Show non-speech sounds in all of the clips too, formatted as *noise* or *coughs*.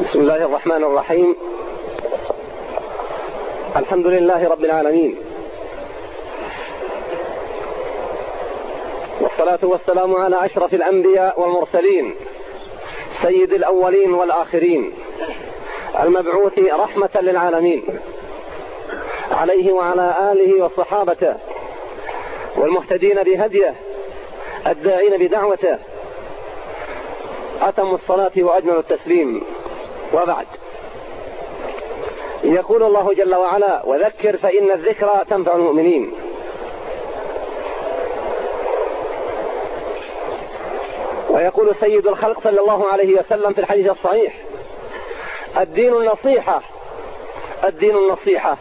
بسم الله الرحمن الرحيم. الحمد لله رب العالمين. والصلاة والسلام على أشرف الأنبياء والمرسلين سيد الأولين والآخرين المبعوث رحمة للعالمين. عليه وعلى آله وصحابته والمهتدين بهديه الداعين بدعوته أتم الصلاة وأجمل التسليم. وبعد. يقول الله جل وعلا وذكر فإن الذكرى تنفع المؤمنين. ويقول سيد الخلق صلى الله عليه وسلم في الحديث الصحيح الدين النصيحة الدين النصيحة.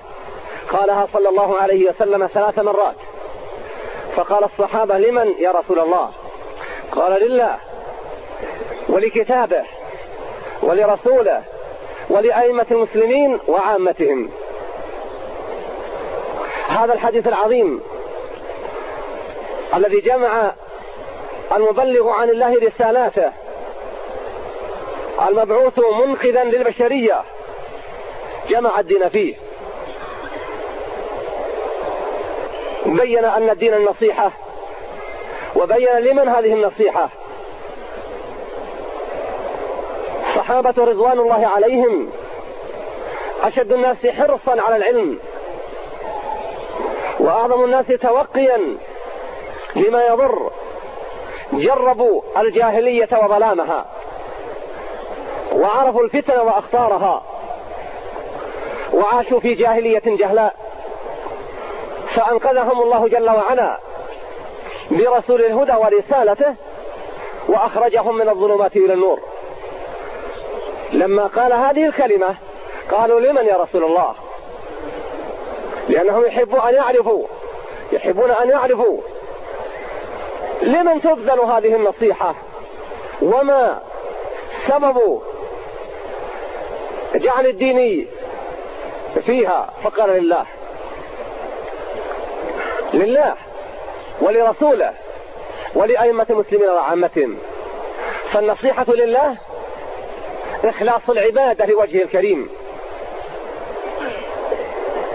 قالها صلى الله عليه وسلم ثلاث مرات. فقال الصحابة لمن يا رسول الله؟ قال لله. ولكتابه. ولرسوله ولأئمة المسلمين وعامتهم. هذا الحديث العظيم الذي جمع المبلغ عن الله رسالاته المبعوث منقذا للبشرية جمع الدين فيه. بين أن الدين النصيحة وبين لمن هذه النصيحة. الصحابة رضوان الله عليهم. أشد الناس حرصا على العلم. وأعظم الناس توقيا لما يضر. جربوا الجاهلية وظلامها. وعرفوا الفتن وأخطارها. وعاشوا في جاهلية جهلاء. فأنقذهم الله جل وعلا برسول الهدى ورسالته. وأخرجهم من الظلمات إلى النور. لما قال هذه الكلمة قالوا لمن يا رسول الله؟ لأنهم يحبون أن يعرفوا يحبون أن يعرفوا. لمن تبذل هذه النصيحة؟ وما سبب جعل الدين فيها؟ فقال لله. لله ولرسوله ولأئمة المسلمين وعامتهم. فالنصيحة لله إخلاص العبادة لوجهه الكريم.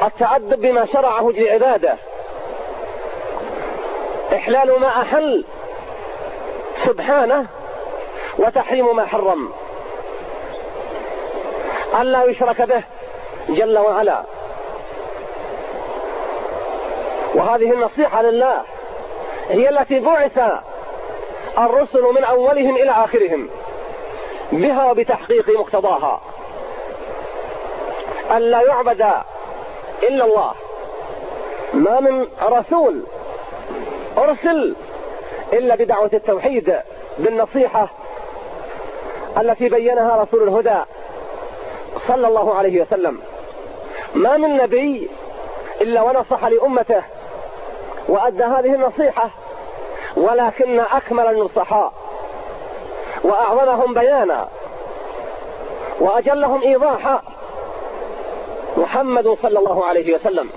التأدب بما شرعه للعبادة إحلال ما أحل. سبحانه وتحريم ما حرم. ألا يشرك به جل وعلا. وهذه النصيحة لله هي التي بعث الرسل من أولهم إلى آخرهم. بها وبتحقيق مقتضاها. أن لا يعبد إلا الله. ما من رسول أرسل إلا بدعوة التوحيد بالنصيحة التي بينها رسول الهدى صلى الله عليه وسلم. ما من نبي إلا ونصح لأمته وأدى هذه النصيحة ولكن أكمل النصحاء. وأعظمهم بيانا وأجلهم إيضاحا محمد صلى الله عليه وسلم.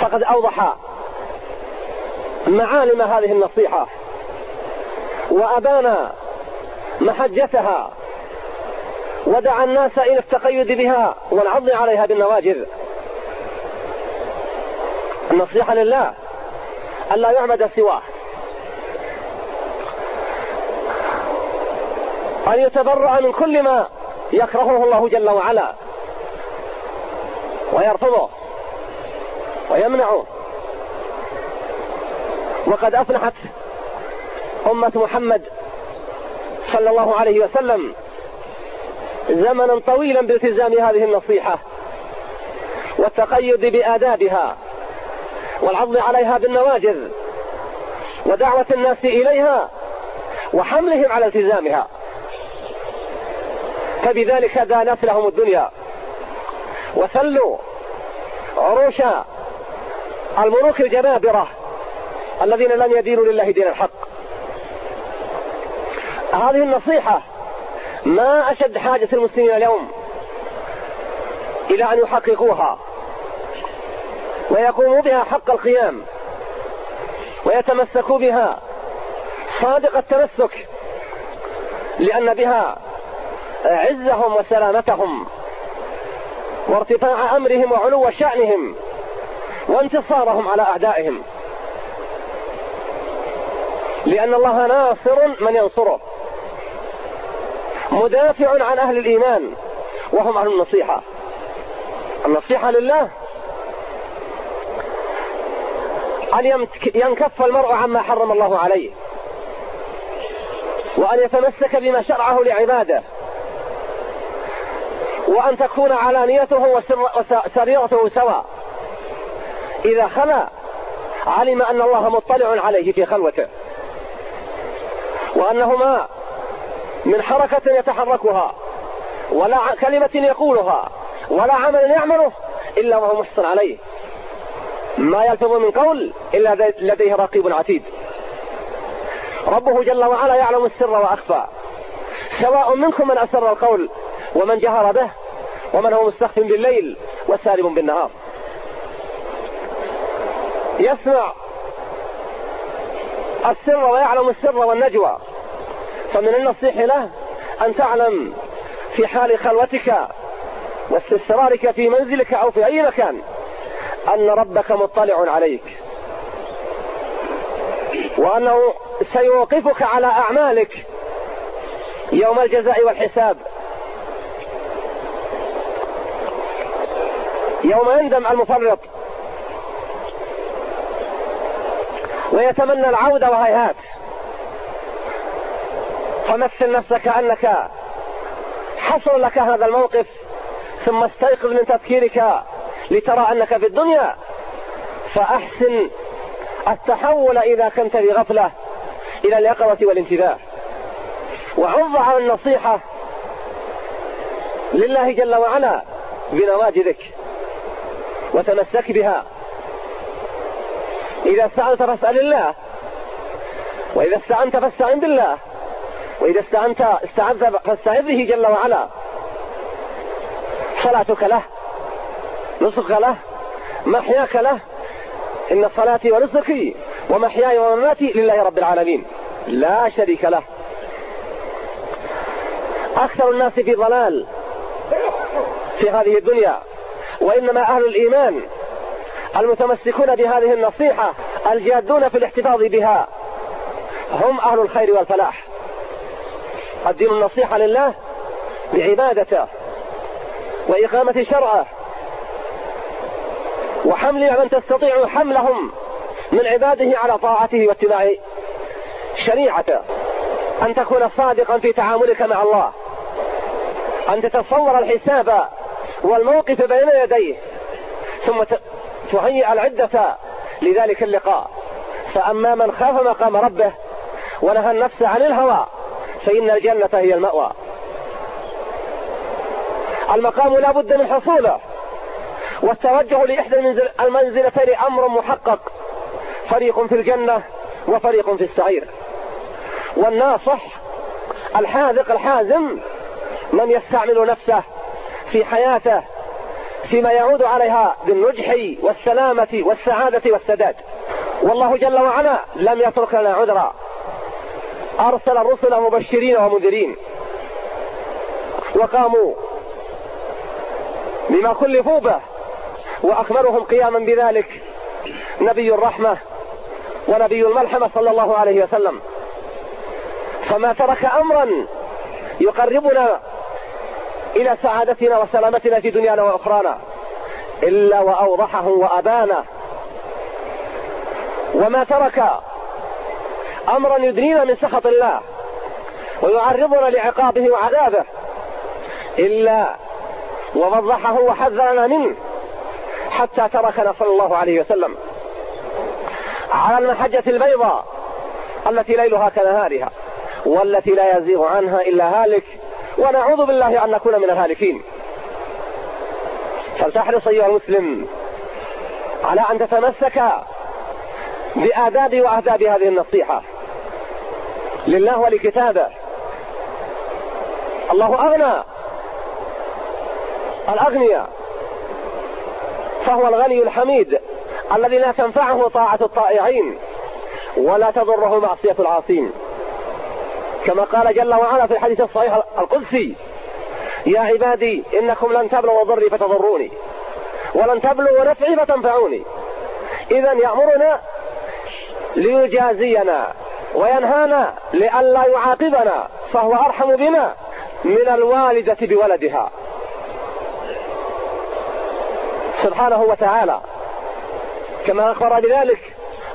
فقد أوضح معالم هذه النصيحة وأبان محجتها ودعا الناس إلى التقيد بها والعض عليها بالنواجذ. النصيحة لله ألا يعبد سواه. أن يتبرأ من كل ما يكرهه الله جل وعلا ويرفضه ويمنعه. وقد أفلحت أمة محمد صلى الله عليه وسلم زمنا طويلا بالتزام هذه النصيحة والتقيد بآدابها والعض عليها بالنواجذ ودعوة الناس إليها وحملهم على التزامها. فبذلك دانت لهم الدنيا. وثلوا عروش الملوك الجبابرة الذين لم يدينوا لله دين الحق. هذه النصيحة ما أشد حاجة المسلمين اليوم إلى أن يحققوها. ويقوموا بها حق القيام. ويتمسكوا بها. صادق التمسك لأن بها عزهم وسلامتهم وارتفاع أمرهم وعلو شأنهم وانتصارهم على أعدائهم. لأن الله ناصر من ينصره مدافع عن أهل الإيمان وهم أهل النصيحة. النصيحة لله أن ينكف المرء عما حرم الله عليه وأن يتمسك بما شرعه لعباده. وأن تكون علانيته وسريرته سواء. إذا خلا علم أن الله مطلع عليه في خلوته. وأنه ما من حركة يتحركها ولا كلمة يقولها ولا عمل يعمله إلا وهو محسن عليه. ما يلفظ من قول إلا لديه رقيب عتيد. ربه جل وعلا يعلم السر وأخفى. سواء منكم من أسر القول ومن جهر به ومن هو مستخف بالليل وسالم بالنهار. يسمع السر ويعلم السر والنجوى. فمن النصيح له أن تعلم في حال خلوتك واستسرارك في منزلك أو في أي مكان أن ربك مطلع عليك. وأنه سيوقفك على أعمالك يوم الجزاء والحساب. يوم يندم المفرط. ويتمنى العودة وهيهات. فمثل نفسك أنك حصل لك هذا الموقف ثم استيقظ من تفكيرك لترى أنك في الدنيا. فأحسن التحول إذا كنت في غفلة إلى اليقظة والانتباه. وعض على النصيحة لله جل وعلا بنواجذك. وتمسك بها. إذا استعنت فاسأل الله. وإذا استعنت فاستعن بالله. وإذا استعنت استعنت فاستعذ به جل وعلا. صلاتك له. نصك له. محياك له. إن صلاتي ونسكي ومحياي ومماتي لله رب العالمين. لا شريك له. أكثر الناس في ضلال في هذه الدنيا. وإنما أهل الإيمان المتمسكون بهذه النصيحة الجادون في الاحتفاظ بها. هم أهل الخير والفلاح. الدين النصيحة لله بعبادته وإقامة شرعه وحمل من تستطيع حملهم من عباده على طاعته واتباع شريعته. أن تكون صادقا في تعاملك مع الله. أن تتصور الحساب والموقف بين يديه ثم تهيئ العدة لذلك اللقاء. فأما من خاف مقام ربه ونهى النفس عن الهوى فإن الجنة هي المأوى. المقام لا بد من حصوله والتوجه لإحدى المنزلتين أمر محقق. فريق في الجنة وفريق في السعير. والناصح الحاذق الحازم من يستعمل نفسه في حياته فيما يعود عليها بالنجح والسلامة والسعادة والسداد. والله جل وعلا لم يترك لنا عذرا. أرسل الرسل مبشرين ومنذرين. وقاموا بما كلفوا به وأكملهم قياما بذلك. نبي الرحمة ونبي الملحمة صلى الله عليه وسلم. فما ترك أمرا يقربنا إلى سعادتنا وسلامتنا في دنيانا وأخرانا إلا وأوضحه وأبانه وما ترك أمرا يدنينا من سخط الله ويعرضنا لعقابه وعذابه إلا ووضحه وحذرنا منه حتى تركنا صلى الله عليه وسلم. على المحجة البيضاء التي ليلها كنهارها والتي لا يزيغ عنها إلا هالك ونعوذ بالله أن نكون من الهالكين. فلتحرص أيها المسلم على أن تتمسك بآداب وأهداب هذه النصيحة. لله ولكتابه. الله أغنى الأغنياء. فهو الغني الحميد الذي لا تنفعه طاعة الطائعين ولا تضره معصية العاصين. كما قال جل وعلا في الحديث الصحيح القدسي يا عبادي إنكم لن تبلغوا ضري فتضروني ولن تبلغوا نفعي فتنفعوني. إذا يأمرنا ليجازينا وينهانا لئلا يعاقبنا فهو أرحم بنا من الوالدة بولدها. سبحانه وتعالى كما أخبر بذلك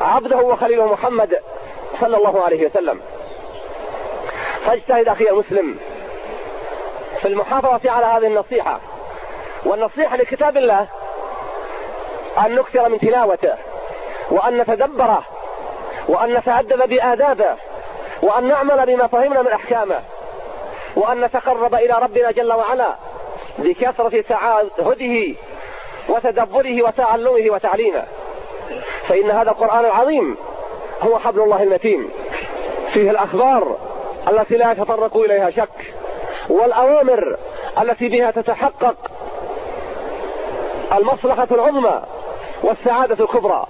عبده وخليله محمد صلى الله عليه وسلم. فاجتهد أخي المسلم في المحافظة على هذه النصيحة. والنصيحة لكتاب الله أن نكثر من تلاوته وأن نتدبره وأن نتأدب بآدابه وأن نعمل بما فهمنا من أحكامه وأن نتقرب إلى ربنا جل وعلا بكثرة تعهده وتدبره وتعلمه وتعليمه. فإن هذا القرآن العظيم هو حبل الله المتين. فيه الأخبار التي لا يتطرق إليها شك والأوامر التي بها تتحقق المصلحة العظمى والسعادة الكبرى.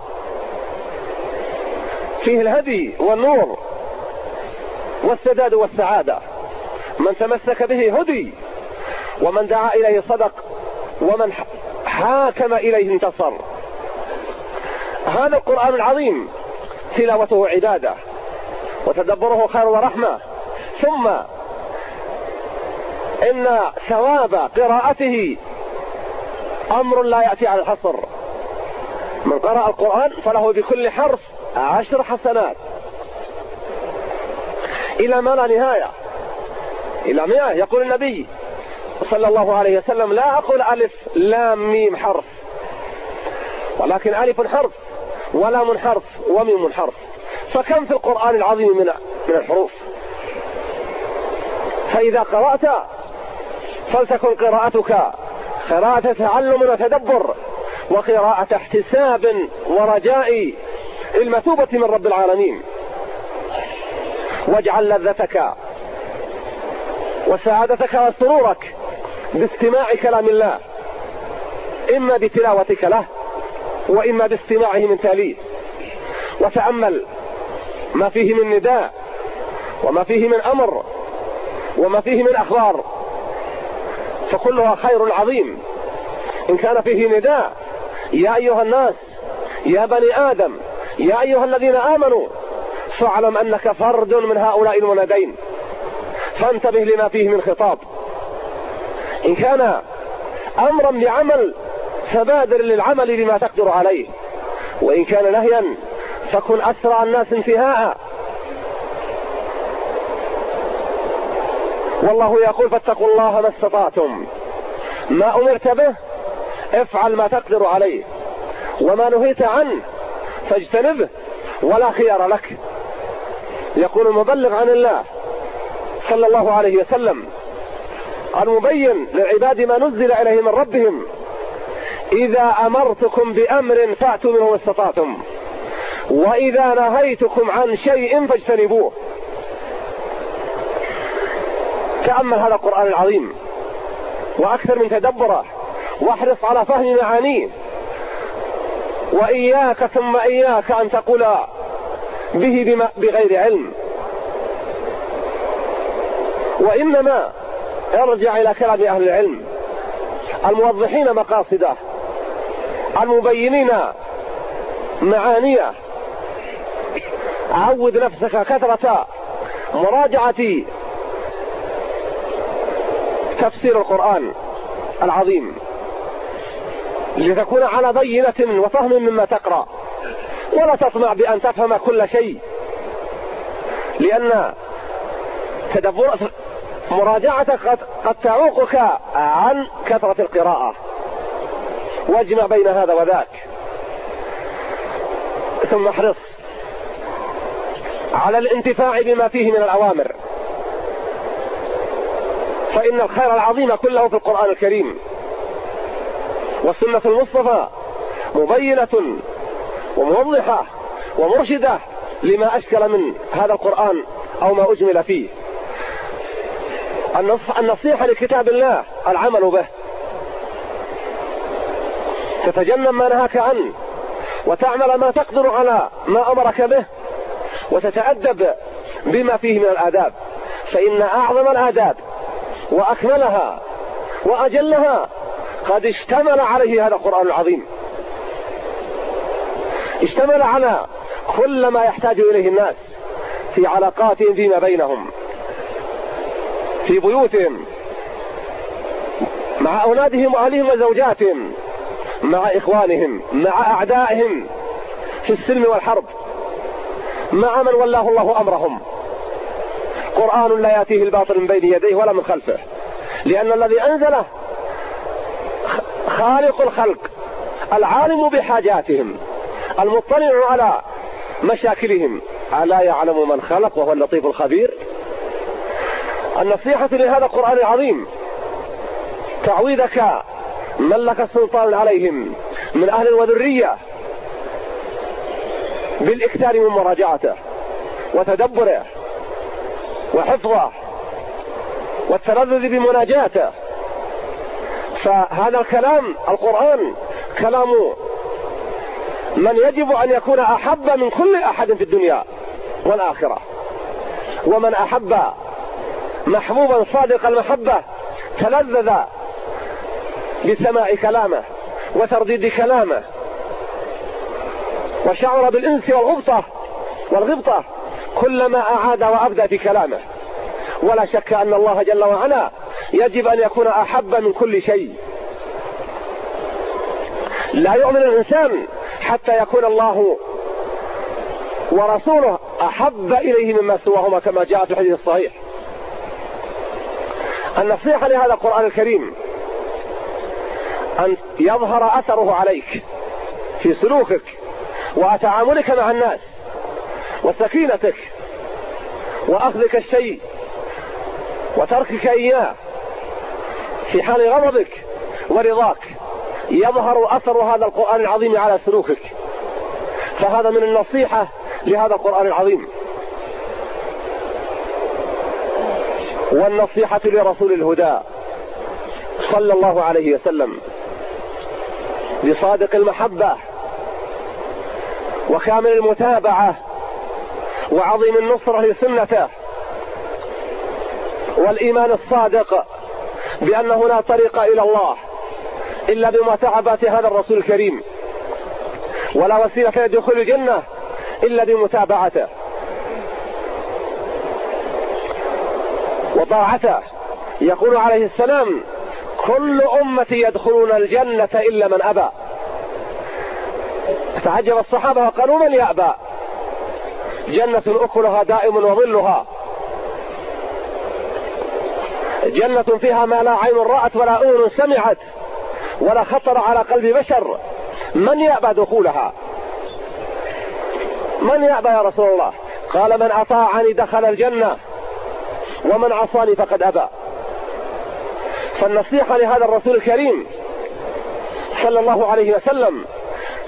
فيه الهدي والنور والسداد والسعادة. من تمسك به هدي ومن دعا إليه صدق ومن حاكم إليه انتصر. هذا القرآن العظيم تلاوته عبادة وتدبره خير ورحمة. ثم إن ثواب قراءته أمر لا يأتي على الحصر. من قرأ القرآن فله بكل حرف عشر حسنات. إلى ما لا نهاية. إلى مئة يقول النبي صلى الله عليه وسلم لا أقول ألف لام ميم حرف. ولكن ألف حرف ولام حرف وميم حرف. فكم في القرآن العظيم من من الحروف؟ فإذا قرأت فلتكن قراءتك. قراءة تعلم وتدبر وقراءة احتساب ورجاء المثوبة من رب العالمين. واجعل لذتك وسعادتك وسرورك باستماع كلام الله. إما بتلاوتك له وإما باستماعه من تاليه وتأمل ما فيه من نداء وما فيه من أمر. وما فيه من أخبار. فكلها خير عظيم. إن كان فيه نداء يا أيها الناس يا بني آدم يا أيها الذين آمنوا فاعلم أنك فرد من هؤلاء المنادين. فانتبه لما فيه من خطاب. إن كان أمرا بعمل فبادر للعمل بما تقدر عليه. وإن كان نهيا فكن أسرع الناس انتهاء. والله يقول فاتقوا الله ما استطعتم. ما أمرت به افعل ما تقدر عليه. وما نهيت عنه فاجتنبه ولا خيار لك. يقول المبلغ عن الله صلى الله عليه وسلم المبين للعباد ما نزل إليه من ربهم إذا أمرتكم بأمر فأتوا منه ما استطعتم. وإذا نهيتكم عن شيء فاجتنبوه. تأمل هذا القرآن العظيم. وأكثر من تدبره. واحرص على فهم معانيه. وإياك ثم إياك أن تقول به بغير علم. وإنما ارجع إلى كلام أهل العلم. الموضحين مقاصده. المبينين معانيه. عود نفسك كثرة مراجعة تفسير القرآن العظيم لتكون على بينة وفهم مما تقرأ. ولا تطمع بأن تفهم كل شيء. لأن تدبر مراجعتك قد, قد تعوقك عن كثرة القراءة. واجمع بين هذا وذاك. ثم احرص على الانتفاع بما فيه من الأوامر. فإن الخير العظيم كله في القرآن الكريم. والسنة المصطفى مبينة وموضحة ومرشدة لما أشكل من هذا القرآن أو ما أجمل فيه. النصيحة لكتاب الله العمل به. تتجنب ما نهاك عنه وتعمل ما تقدر على ما أمرك به وتتأدب بما فيه من الآداب. فإن أعظم الآداب وأكملها وأجلها قد اشتمل عليه هذا القرآن العظيم. اشتمل على كل ما يحتاج إليه الناس في علاقاتهم فيما بينهم في بيوتهم مع أولادهم وأهلهم وزوجاتهم مع إخوانهم مع أعدائهم في السلم والحرب مع من ولاه الله أمرهم. قرآن لا يأتيه الباطل من بين يديه ولا من خلفه. لأن الذي أنزله خالق الخلق العالم بحاجاتهم المطلع على مشاكلهم. ألا يعلم من خلق وهو اللطيف الخبير؟ النصيحة لهذا القرآن العظيم تعويذك من لك السلطان عليهم من أهل وذرية بالإكثار من مراجعته وتدبره. وحفظه والتلذذ بمناجاته. فهذا الكلام القرآن كلام من يجب أن يكون أحب من كل أحد في الدنيا والآخرة. ومن أحب محبوبا صادق المحبة تلذذ بسماع كلامه وترديد كلامه وشعر بالإنس والغبطة والغبطة. كلما أعاد وأبدى في كلامه ولا شك أن الله جل وعلا يجب أن يكون أحب من كل شيء. لا يؤمن الإنسان حتى يكون الله ورسوله أحب إليه مما سواهما كما جاء في الحديث الصحيح. النصيحة لهذا القرآن الكريم أن يظهر أثره عليك في سلوكك وتعاملك مع الناس. وسكينتك وأخذك الشيء وتركك إياه في حال غضبك ورضاك. يظهر أثر هذا القرآن العظيم على سلوكك. فهذا من النصيحة لهذا القرآن العظيم. والنصيحة لرسول الهدى صلى الله عليه وسلم لصادق المحبة وكامل المتابعة وعظيم النصرة لسنته والإيمان الصادق بأنه لا طريق إلى الله إلا بمتابعة هذا الرسول الكريم. ولا وسيلة لدخول الجنة إلا بمتابعته. وطاعته. يقول عليه السلام كل أمتي يدخلون الجنة إلا من أبى. تعجب الصحابة وقالوا من يأبى؟ جنة أكلها دائم وظلها. جنة فيها ما لا عين رأت ولا أذن سمعت ولا خطر على قلب بشر. من يأبى دخولها؟ من يأبى يا رسول الله؟ قال من أطاعني دخل الجنة ومن عصاني فقد أبى. فالنصيحة لهذا الرسول الكريم صلى الله عليه وسلم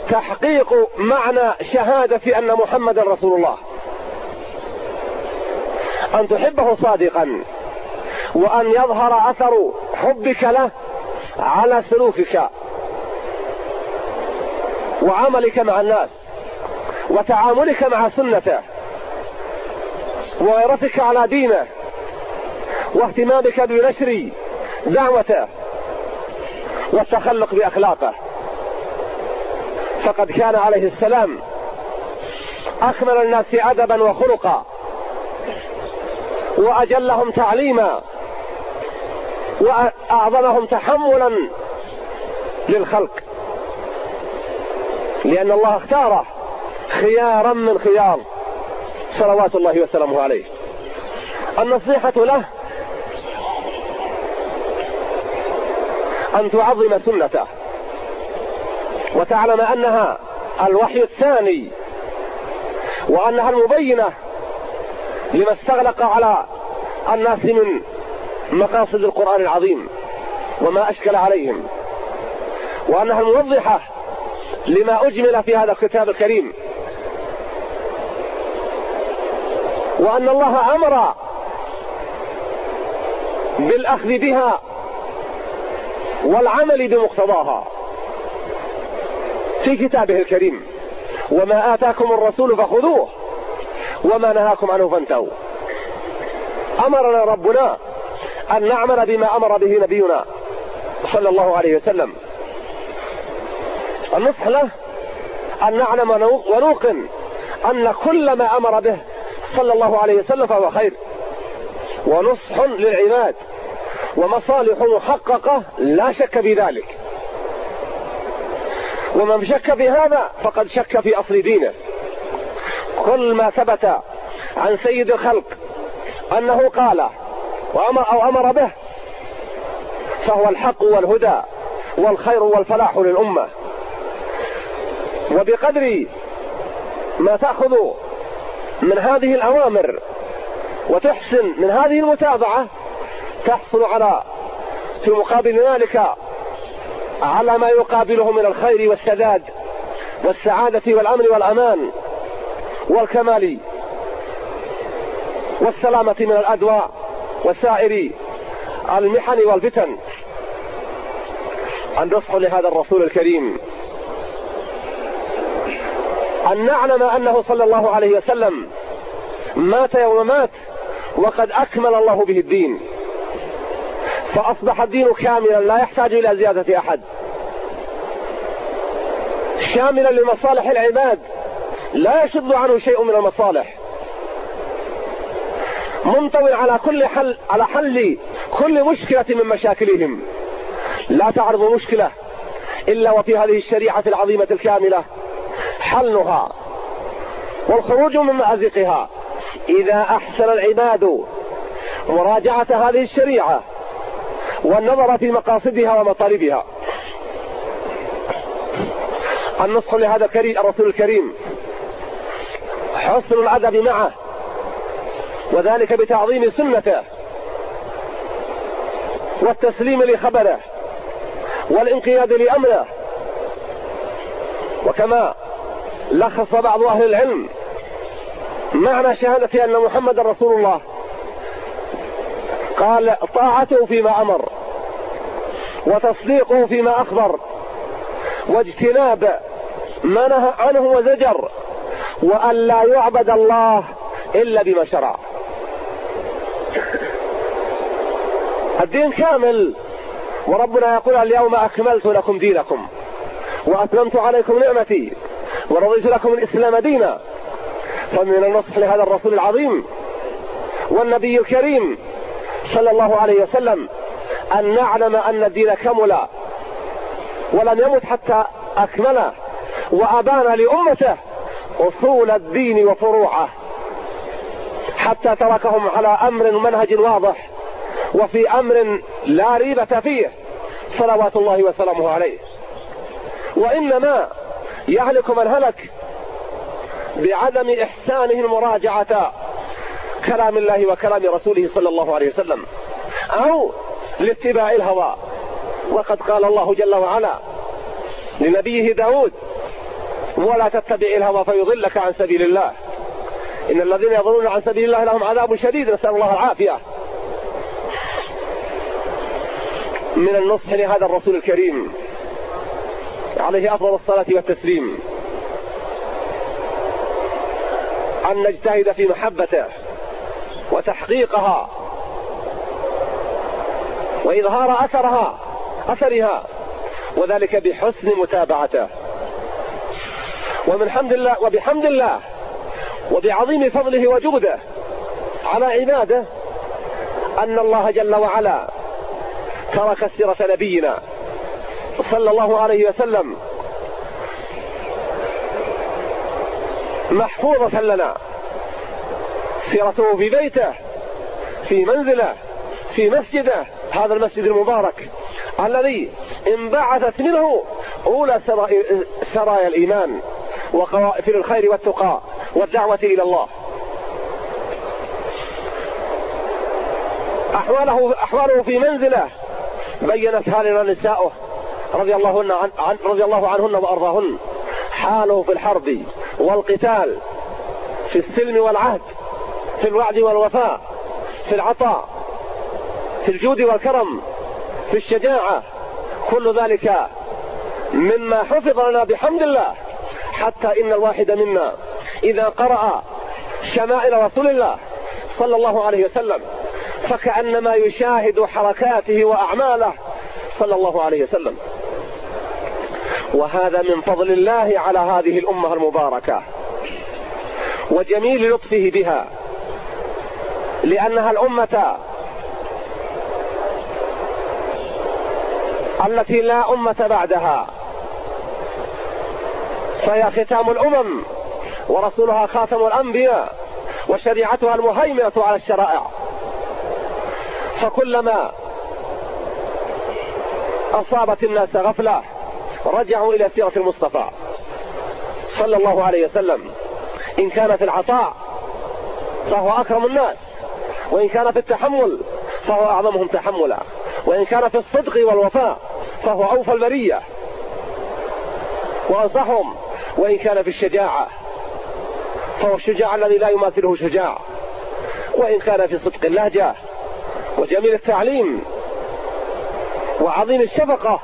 تحقيق معنى شهادة أن محمد رسول الله. أن تحبه صادقا وأن يظهر أثر حبك له على سلوكك وعملك مع الناس وتعاملك مع سنته وغيرتك على دينه واهتمامك بنشر دعوته والتخلق بأخلاقه. فقد كان عليه السلام أكمل الناس أدبا وخلقا. وأجلهم تعليما وأعظمهم تحملا للخلق. لأن الله اختاره خيارا من خيار صلوات الله وسلامه عليه. النصيحة له أن تعظم سنته وتعلم أنها الوحي الثاني وأنها المبينة لما استغلق على الناس من مقاصد القرآن العظيم وما أشكل عليهم. وأنها الموضحة لما أجمل في هذا الكتاب الكريم. وأن الله أمر بالأخذ بها والعمل بمقتضاها في كتابه الكريم. وما آتاكم الرسول فخذوه. وما نهاكم عنه فانتهوا. أمرنا ربنا أن نعمل بما أمر به نبينا صلى الله عليه وسلم. النصح له أن نعلم ونوقن أن كل ما أمر به صلى الله عليه وسلم فهو خير. ونصح للعباد ومصالح محققة لا شك في ذلك. ومن شك في هذا فقد شك في أصل دينه. كل ما ثبت عن سيد الخلق أنه قال وأمر أو أمر به فهو الحق والهدى والخير والفلاح للأمة. وبقدر ما تأخذ من هذه الأوامر وتحسن من هذه المتابعة تحصل على في مقابل ذلك على ما يقابله من الخير والسداد والسعادة والأمن والأمان. والكمال والسلامة من الأدواء وسائر المحن والفتن. النصح لهذا الرسول الكريم. أن نعلم أنه صلى الله عليه وسلم مات يوم مات وقد أكمل الله به الدين. فأصبح الدين كاملا لا يحتاج إلى زيادة أحد. شاملا لمصالح العباد. لا يشد عنه شيء من المصالح. منطوي على كل حل على حل كل مشكلة من مشاكلهم. لا تعرض مشكلة إلا وفي هذه الشريعة العظيمة الكاملة حلها والخروج من مأزقها. إذا أحسن العباد مراجعة هذه الشريعة والنظر في مقاصدها ومطالبها. النصح لهذا الرسول الكريم حسن الأدب معه وذلك بتعظيم سنته والتسليم لخبره والانقياد لأمره. وكما لخص بعض أهل العلم معنى شهادة أن محمد رسول الله. قال طاعته فيما أمر وتصديقه فيما أخبر واجتناب ما نهى عنه وزجر. وأن لا يعبد الله إلا بما شرع. الدين كامل. وربنا يقول اليوم أكملت لكم دينكم وأتممت عليكم نعمتي ورضيت لكم الإسلام دينا. فمن النصح لهذا الرسول العظيم والنبي الكريم صلى الله عليه وسلم أن نعلم أن الدين كمل ولم يمت حتى أكمله وأبان لأمته أصول الدين وفروعه حتى تركهم على أمر منهج واضح وفي أمر لا ريبة فيه صلوات الله وسلامه عليه. وإنما يهلك من هلك بعدم إحسانه مراجعة كلام الله وكلام رسوله صلى الله عليه وسلم أو لاتباع الهوى. وقد قال الله جل وعلا لنبيه داود ولا تتبع الهوى فيضلك عن سبيل الله. إن الذين يضلون عن سبيل الله لهم عذاب شديد نسأل الله العافية. من النصح لهذا الرسول الكريم عليه أفضل الصلاة والتسليم. أن نجتهد في محبته وتحقيقها وإظهار أثرها أثرها وذلك بحسن متابعته. ومن حمد الله وبحمد الله وبعظيم فضله وجوده على عباده أن الله جل وعلا ترك سيرة نبينا صلى الله عليه وسلم محفوظة لنا. سيرته في بيته في منزله في مسجده هذا المسجد المبارك الذي انبعثت منه أولى سرايا الإيمان. وقوائف الخير والتقى والدعوة إلى الله. أحواله, أحواله في منزله. بينتها لنا نساؤه رضي الله, عن رضي الله عنهن وأرضاهن. حاله في الحرب والقتال في السلم والعهد في الوعد والوفاء في العطاء في الجود والكرم في الشجاعة. كل ذلك مما حفظ لنا بحمد الله. حتى إن الواحد منا إذا قرأ شمائل رسول الله صلى الله عليه وسلم فكأنما يشاهد حركاته وأعماله صلى الله عليه وسلم. وهذا من فضل الله على هذه الأمة المباركة وجميل لطفه بها لأنها الأمة التي لا أمة بعدها فهي ختام الأمم ورسولها خاتم الأنبياء وشريعتها المهيمنة على الشرائع. فكلما أصابت الناس غفلة رجعوا إلى سيرة المصطفى صلى الله عليه وسلم. إن كان في العطاء فهو أكرم الناس وإن كان في التحمل فهو أعظمهم تحملا وإن كان في الصدق والوفاء فهو أوفى البرية. وأنصحهم وإن كان في الشجاعة فهو الشجاع الذي لا يماثله شجاع وإن كان في صدق اللهجة وجميل التعليم وعظيم الشفقة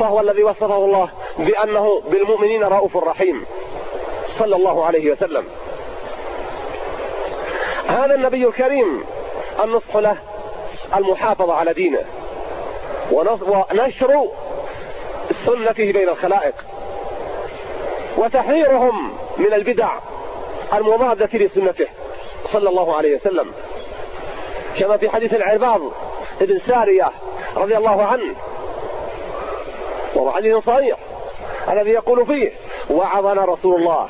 فهو الذي وصفه الله بأنه بالمؤمنين رؤوف رحيم صلى الله عليه وسلم. هذا النبي الكريم النصح له المحافظة على دينه ونشر سنته بين الخلائق. وتحذيرهم من البدع المضادة لسنته صلى الله عليه وسلم. كما في حديث العرباض ابن سارية رضي الله عنه وهو حديث صحيح الذي يقول فيه وعظنا رسول الله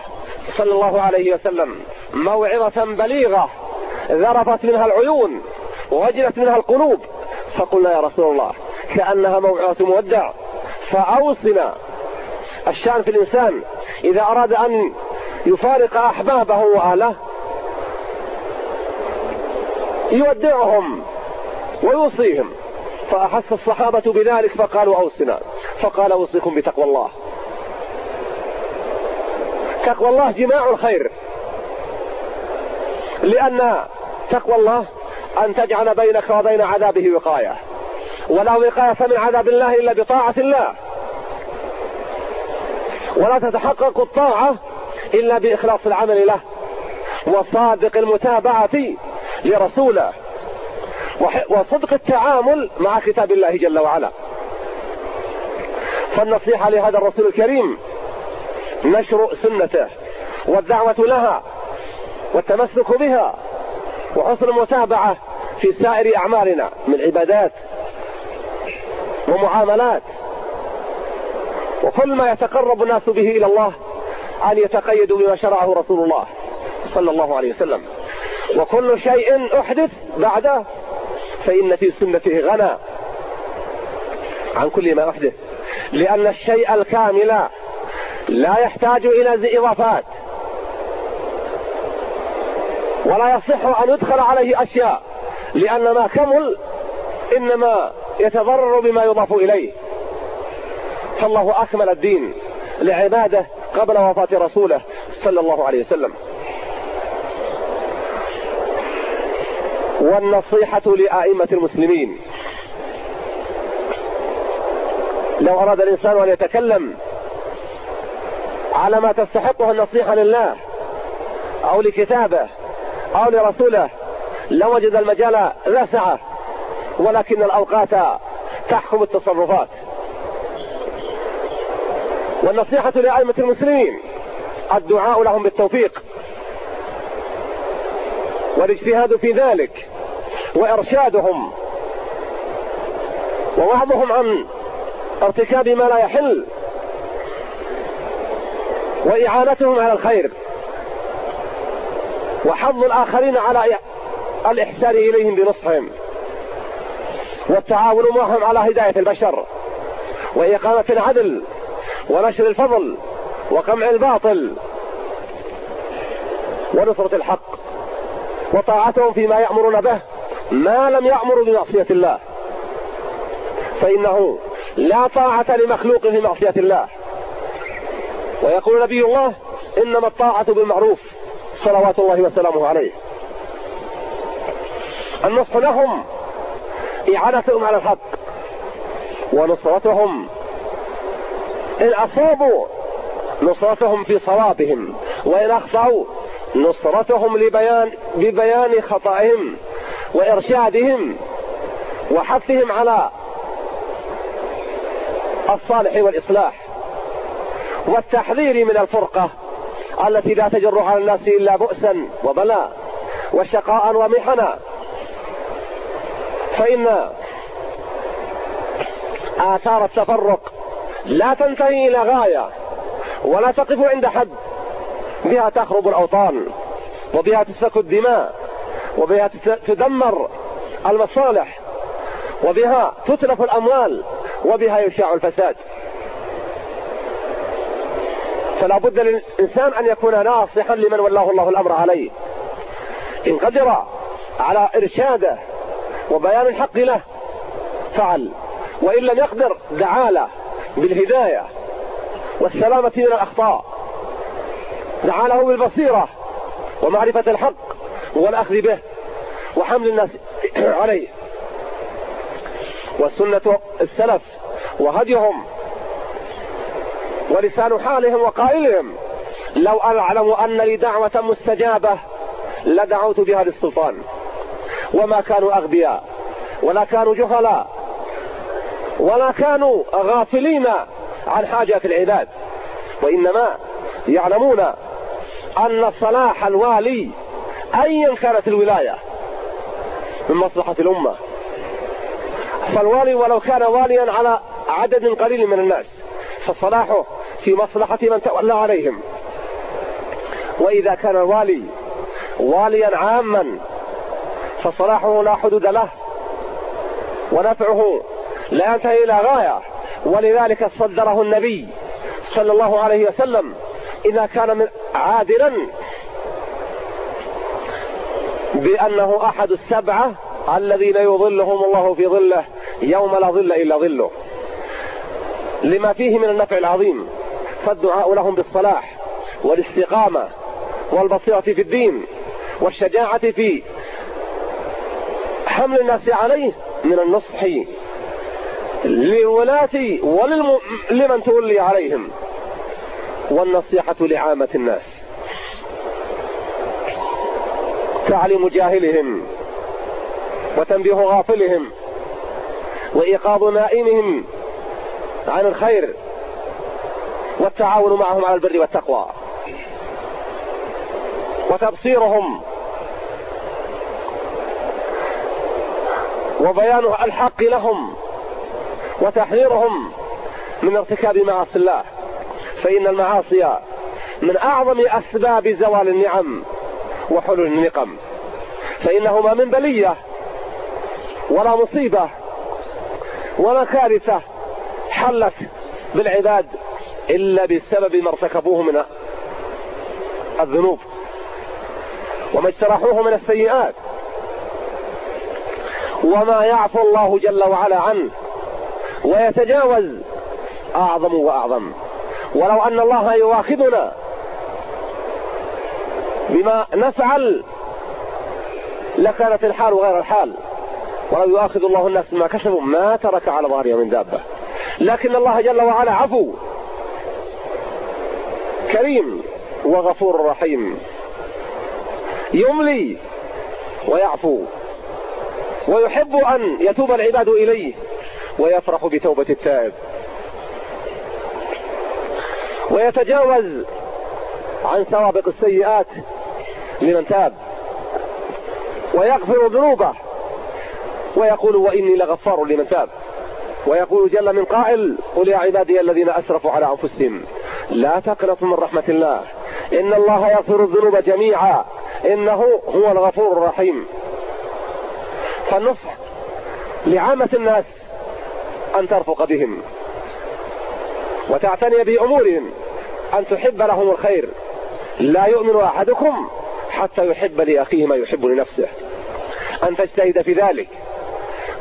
صلى الله عليه وسلم موعظة بليغة ذرفت منها العيون ووجلت منها القلوب. فقلنا يا رسول الله كأنها موعظة مودع فأوصنا الشان في الإنسان إذا أراد أن يفارق أحبابه وأهله يودعهم ويوصيهم. فأحس الصحابة بذلك فقالوا أوصنا فقال أوصيكم بتقوى الله. تقوى الله جماع الخير. لأن تقوى الله أن تجعل بينك وبين عذابه وقاية. ولا وقاية من عذاب الله إلا بطاعة الله. ولا تتحقق الطاعة إلا بإخلاص العمل له وصادق المتابعة لرسوله وصدق التعامل مع كتاب الله جل وعلا. فالنصيحة لهذا الرسول الكريم نشر سنته والدعوة لها والتمسك بها وحسن المتابعة في سائر أعمالنا من عبادات ومعاملات وكل ما يتقرب الناس به إلى الله أن يتقيدوا بما شرعه رسول الله صلى الله عليه وسلم. وكل شيء أحدث بعده فإن في سنته غنى عن كل ما أحدث. لأن الشيء الكامل لا يحتاج إلى إضافات. ولا يصح أن يدخل عليه أشياء لأن ما كمل إنما يتضرر بما يضاف إليه. فالله أكمل الدين لعباده قبل وفاة رسوله صلى الله عليه وسلم. والنصيحة لأئمة المسلمين. لو أراد الإنسان أن يتكلم على ما تستحقه النصيحة لله أو لكتابه أو لرسوله لوجد المجال لا سعة ولكن الأوقات تحكم التصرفات. والنصيحة لأئمة المسلمين الدعاء لهم بالتوفيق والاجتهاد في ذلك وإرشادهم ووعظهم عن ارتكاب ما لا يحل وإعانتهم على الخير وحظ الآخرين على الإحسان إليهم بنصحهم والتعاون معهم على هداية البشر وإقامة العدل ونشر الفضل وقمع الباطل ونصرة الحق وطاعتهم فيما يأمرون به ما لم يأمروا بمعصية الله. فإنه لا طاعة لمخلوق في معصية الله. ويقول نبي الله إنما الطاعة بالمعروف صلوات الله وسلامه عليه. النصح لهم إعانتهم على الحق ونصرتهم إن أصابوا نصرتهم في صوابهم وإن أخطأوا نصرتهم لبيان ببيان خطأهم وإرشادهم وحثهم على الصالح والإصلاح والتحذير من الفرقة التي لا تجر على الناس إلا بؤسا وبلاء وشقاء ومحنا فإن آثار التفرق لا تنتهي إلى غاية ولا تقف عند حد. بها تخرب الأوطان وبها تسفك الدماء وبها تدمر المصالح وبها تتلف الأموال وبها يشاع الفساد. فلا بد للإنسان أن يكون ناصحا لمن ولاه الله الأمر عليه. إن قدر على إرشاده وبيان الحق له فعل. وإن لم يقدر دعا له. بالهداية والسلامة من الأخطاء. دعا له بالبصيرة ومعرفة الحق والأخذ به وحمل الناس *clears throat* عليه. والسنة السلف وهديهم ولسان حالهم وقائلهم لو أعلم أن لي دعوة مستجابة لدعوت بها للسلطان. وما كانوا أغبياء ولا كانوا جهلاء ولا كانوا غافلين عن حاجة العباد. وإنما يعلمون أن صلاح الوالي أيا كانت الولاية من مصلحة الأمة. فالوالي ولو كان واليا على عدد قليل من الناس فصلاحه في مصلحة من تولى عليهم. وإذا كان الوالي واليا عاما فصلاحه لا حدود له ونفعه لا ينتهي إلى غاية. ولذلك صدره النبي صلى الله عليه وسلم إذا كان من عادلا بأنه أحد السبعة الذين يظلهم الله في ظله يوم لا ظل إلا ظله. لما فيه من النفع العظيم فالدعاء لهم بالصلاح والاستقامة والبصيرة في الدين والشجاعة في حمل الناس عليه من النصح للولاة ولمن تولي عليهم والنصيحة لعامة الناس. تعليم جاهلهم وتنبيه غافلهم وإيقاظ نائمهم عن الخير والتعاون معهم على البر والتقوى. وتبصيرهم وبيان الحق لهم. وتحذيرهم من ارتكاب معاصي الله. فإن المعاصي من أعظم أسباب زوال النعم وحلول النقم. فإنهما من بلية ولا مصيبة ولا كارثة حلت بالعباد إلا بسبب ما ارتكبوه من الذنوب وما اجترحوه من السيئات. وما يعفو الله جل وعلا عنه. ويتجاوز أعظم وأعظم. ولو أن الله يواخذنا بما نفعل لكانت الحال غير الحال. ولو يؤاخذ الله الناس بما كسبوا ما ترك على ظهرها من دابة. لكن الله جل وعلا عفو كريم وغفور رحيم. يملي ويعفو ويحب أن يتوب العباد إليه. ويفرح بتوبة التائب. ويتجاوز عن سوابق السيئات لمن تاب. ويغفر ذنوبه. ويقول وإني لغفار لمن تاب. ويقول جل من قائل قل يا عبادي الذين أسرفوا على أنفسهم لا تقنطوا من رحمة الله. إن الله يغفر الذنوب جميعا. إنه هو الغفور الرحيم. فالنصح لعامة الناس أن ترفق بهم. وتعتني بأمورهم أن تحب لهم الخير. لا يؤمن أحدكم حتى يحب لأخيه ما يحب لنفسه. أن تجتهد في ذلك.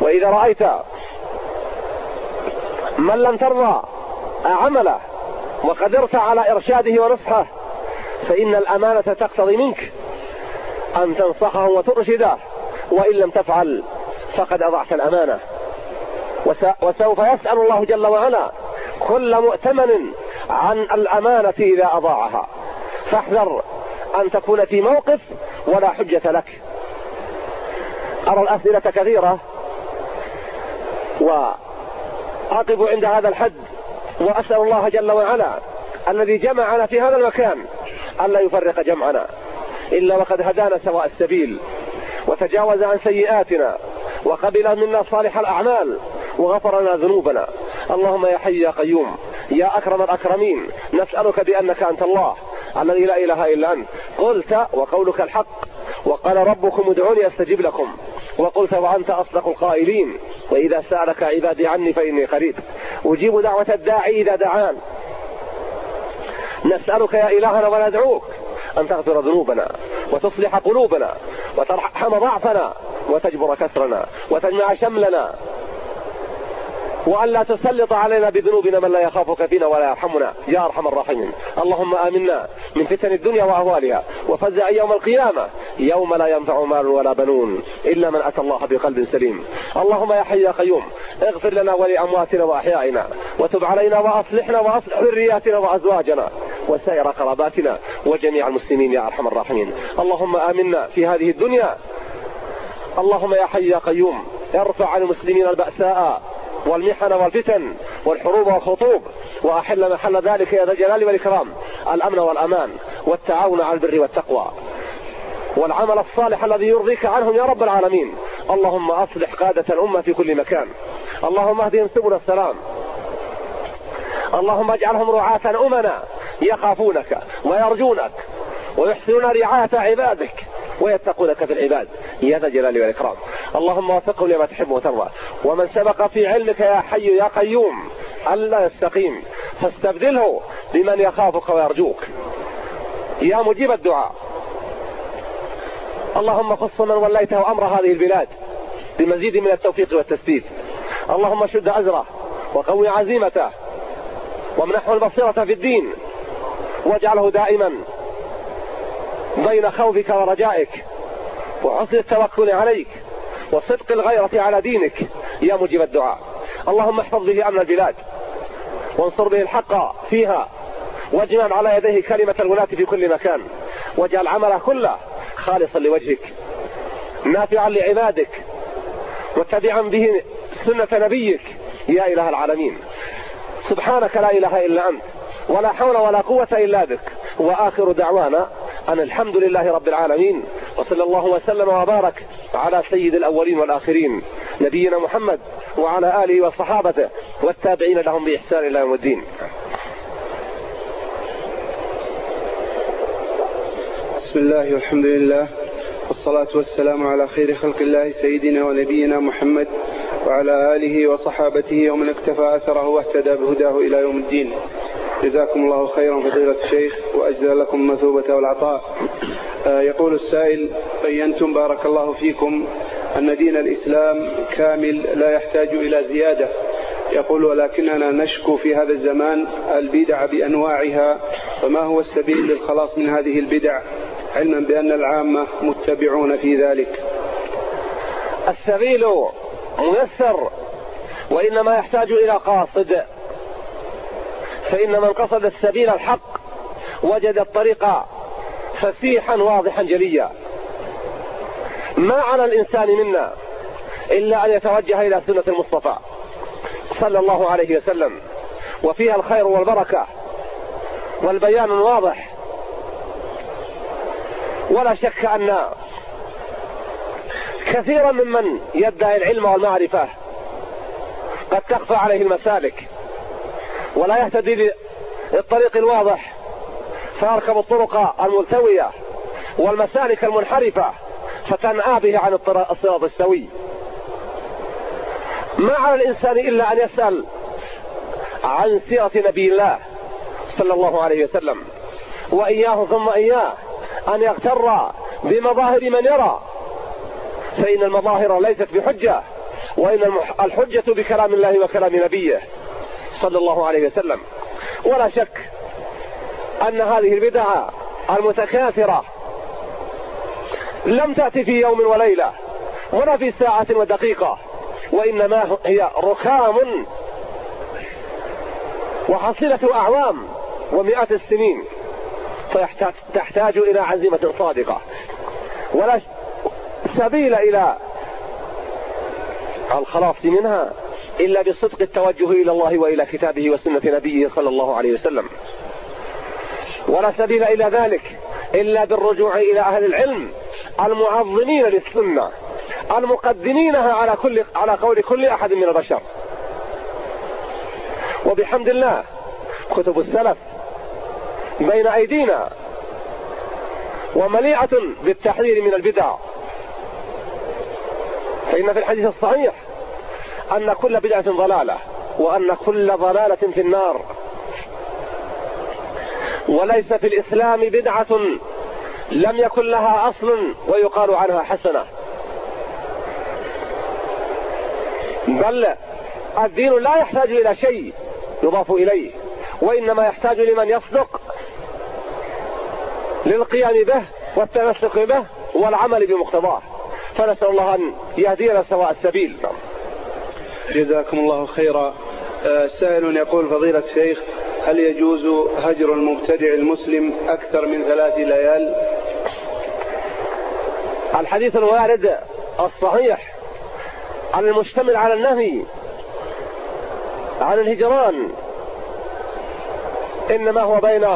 وإذا رأيت من لم ترضى عمله وقدرت على إرشاده ونصحه فإن الأمانة تقتضي منك أن تنصحه وترشده. وإن لم تفعل فقد أضعت الأمانة. وسوف يسأل الله جل وعلا كل مؤتمن عن الأمانة إذا أضاعها. فاحذر أن تكون في موقف ولا حجة لك. أرى الأسئلة كثيرة وأقف عند هذا الحد وأسأل الله جل وعلا الذي جمعنا في هذا المكان ألا يفرق جمعنا إلا وقد هدانا سواء السبيل وتجاوز عن سيئاتنا وقبل منا صالح الأعمال وغفر لنا ذنوبنا. اللهم يا حي يا قيوم يا أكرم الأكرمين نسألك بأنك أنت الله الذي لا إله إلا أنت. قلت وقولك الحق وقال ربكم ادعوني أستجب لكم. وقلت وأنت أصدق القائلين. وإذا سألك عبادي عني فإني قريب. أجيب دعوة الداعي إذا دعان. نسألك يا إلهنا وندعوك أن تغفر ذنوبنا وتصلح قلوبنا وترحم ضعفنا وتجبر كسرنا وتجمع شملنا. وأن لا تسلط علينا بذنوبنا من لا يخافك فينا ولا يرحمنا. يا أرحم الراحمين. اللهم آمنا من فتن الدنيا وأهوالها وفزع يوم القيامة. يوم لا ينفع مال ولا بنون إلا من أتى الله بقلب سليم. اللهم يا حي يا قيوم اغفر لنا ولأمواتنا وأحيائنا وتب علينا وأصلحنا وأصلح ذرياتنا وأزواجنا وسائر قراباتنا وجميع المسلمين يا أرحم الراحمين. اللهم آمنا في هذه الدنيا. اللهم يا حي يا قيوم ارفع عن المسلمين البأساء. والمحن والفتن والحروب والخطوب وأحل محل ذلك يا ذا الجلال والإكرام الأمن والأمان والتعاون على البر والتقوى. والعمل الصالح الذي يرضيك عنهم يا رب العالمين. اللهم أصلح قادة الأمة في كل مكان. اللهم اهدهم سبل السلام. اللهم اجعلهم رعاة أمنا يخافونك ويرجونك ويحسنون رعاية عبادك ويتقونك في العباد يا ذا الجلال والإكرام. اللهم وفقهم لما تحب وترضى. ومن سبق في علمك يا حي يا قيوم ألا يستقيم. فاستبدله بمن يخافك ويرجوك. يا مجيب الدعاء. اللهم خص من وليته أمر هذه البلاد بمزيد من التوفيق والتسديد. اللهم شد أزره وقوي عزيمته وامنحه البصيرة في الدين واجعله دائما بين خوفك ورجائك وحسن التوكل عليك وصدق الغيرة على دينك. يا مجيب الدعاء. اللهم احفظ به أمن البلاد. وانصر به الحق فيها. واجمع على يديه كلمة الولاة في كل مكان. واجعل عمله كله خالصا لوجهك. نافعا لعبادك. واتبعا به سنة نبيك. يا إله العالمين. سبحانك لا إله إلا أنت. ولا حول ولا قوة إلا بك. وآخر دعوانا أن الحمد لله رب العالمين. وصلى الله وسلم وبارك على سيد الأولين والآخرين. نبينا محمد وعلى آله وصحابته والتابعين لهم بإحسان إلى يوم الدين. بسم الله والحمد لله والصلاة والسلام على خير خلق الله سيدنا ونبينا محمد وعلى آله وصحابته ومن اكتفى أثره واهتدى بهداه إلى يوم الدين. جزاكم الله خيرا فضيلة الشيخ وأجزل لكم المثوبة والعطاء. آه، يقول السائل بينتم بارك الله فيكم أن دين الإسلام كامل لا يحتاج إلى زيادة. يقول ولكننا نشكو في هذا الزمان البدع بأنواعها فما هو السبيل للخلاص من هذه البدع علما بأن العامة متبعون في ذلك. السبيل ميسر وإنما يحتاج إلى قاصد. فإن من قصد السبيل الحق وجد الطريق فسيحا واضحا جليا. ما على الإنسان منا إلا أن يتوجه إلى سنة المصطفى صلى الله عليه وسلم. وفيها الخير والبركة والبيان الواضح ولا شك أن كثيرا ممن يدعي العلم والمعرفة قد تخفى عليه المسالك ولا يهتدي للطريق الواضح. فيركب الطرق الملتوية والمسالك المنحرفة فتنعى به عن الصراط السوي. ما على الإنسان إلا أن يسأل عن سيرة نبي الله صلى الله عليه وسلم. وإياه ثم إياه أن يغتر بمظاهر من يرى. فإن المظاهر ليست بحجة وإن الحجة بكلام الله وكلام نبيه صلى الله عليه وسلم. ولا شك أن هذه البدع المتكاثرة لم تأتي في يوم وليلة ولا في ساعة ودقيقة وإنما هي ركام وحصيلة أعوام ومئات السنين فتحتاج إلى عزيمة صادقة. ولا سبيل إلى الخلاص منها إلا بصدق التوجه إلى الله وإلى كتابه وسنة نبيه صلى الله عليه وسلم. ولا سبيل إلى ذلك إلا بالرجوع إلى أهل العلم المعظمين للسنة المقدمينها على كل على قول كل أحد من البشر. وبحمد الله كتب السلف بين أيدينا ومليئة بالتحذير من البدع. فإن في الحديث الصحيح أن كل بدعة ضلالة وأن كل ضلالة في النار. وليس في الإسلام بدعة لم يكن لها أصل ويقال عنها حسنة. بل الدين لا يحتاج إلى شيء يضاف إليه وإنما يحتاج لمن يصدق للقيام به والتمسك به والعمل بمقتضاه. فنسأل الله أن يهدينا سواء السبيل. جزاكم الله خيرا. آه، سائل يقول فضيلة الشيخ هل يجوز هجر المبتدع المسلم أكثر من ثلاث ليال؟ الحديث الوارد الصحيح المشتمل على النهي عن الهجران. إنما هو بين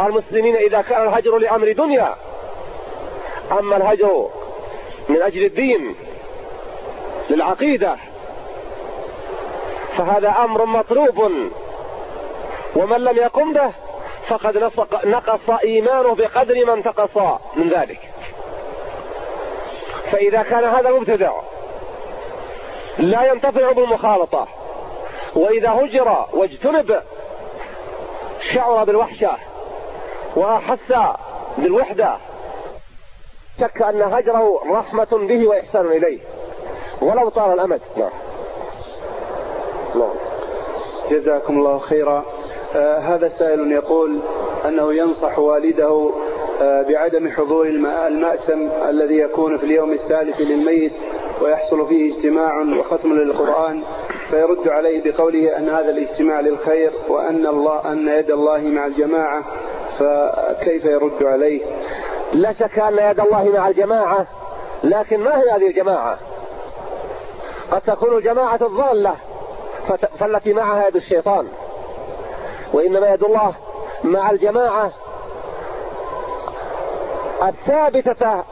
المسلمين إذا كان الهجر لأمر دنيا. أما الهجر من أجل الدين للعقيدة فهذا أمر مطلوب. ومن لم يقم به فقد نقص إيمانه بقدر ما انتقص من ذلك. فإذا كان هذا مبتدع لا ينتفع بالمخالطة. وإذا هجر واجتنب شعر بالوحشة وأحس بالوحدة شك أن هجره رحمة به وإحسان إليه. ولو طال الأمد. نعم. نعم. جزاكم الله خيرا. هذا سائل يقول أنه ينصح والده آه بعدم حضور المأتم الذي يكون في اليوم الثالث للميت ويحصل فيه اجتماع وختم للقرآن فيرد عليه بقوله أن هذا الاجتماع للخير وأن الله أن يد الله مع الجماعة فكيف يرد عليه؟ لا شك أن يد الله مع الجماعة لكن ما هي هذه الجماعة؟ قد تكون الجماعة الضالة فالتي معها يد الشيطان. وإنما يد الله مع الجماعة الثابتة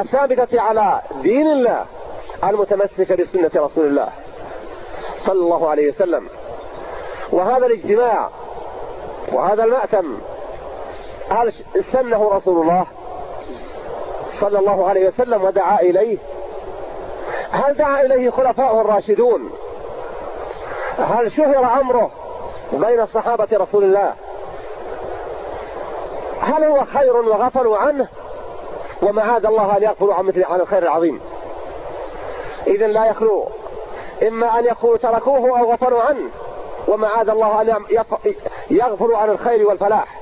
الثابتة على دين الله المتمسكة بسنة رسول الله صلى الله عليه وسلم. وهذا الاجتماع وهذا المأتم هل سنه رسول الله صلى الله عليه وسلم ودعا إليه. هل دعا إليه خلفاء الراشدون؟ هل شهر أمره؟ بين صحابة رسول الله. هل هو خير وغفلوا عنه؟ ومعاذ الله أن يغفلوا عن مثل عن الخير العظيم. إذن لا يخلو. إما أن يكونوا تركوه أو غفلوا عنه. ومعاذ الله أن يغفلوا عن الخير والفلاح.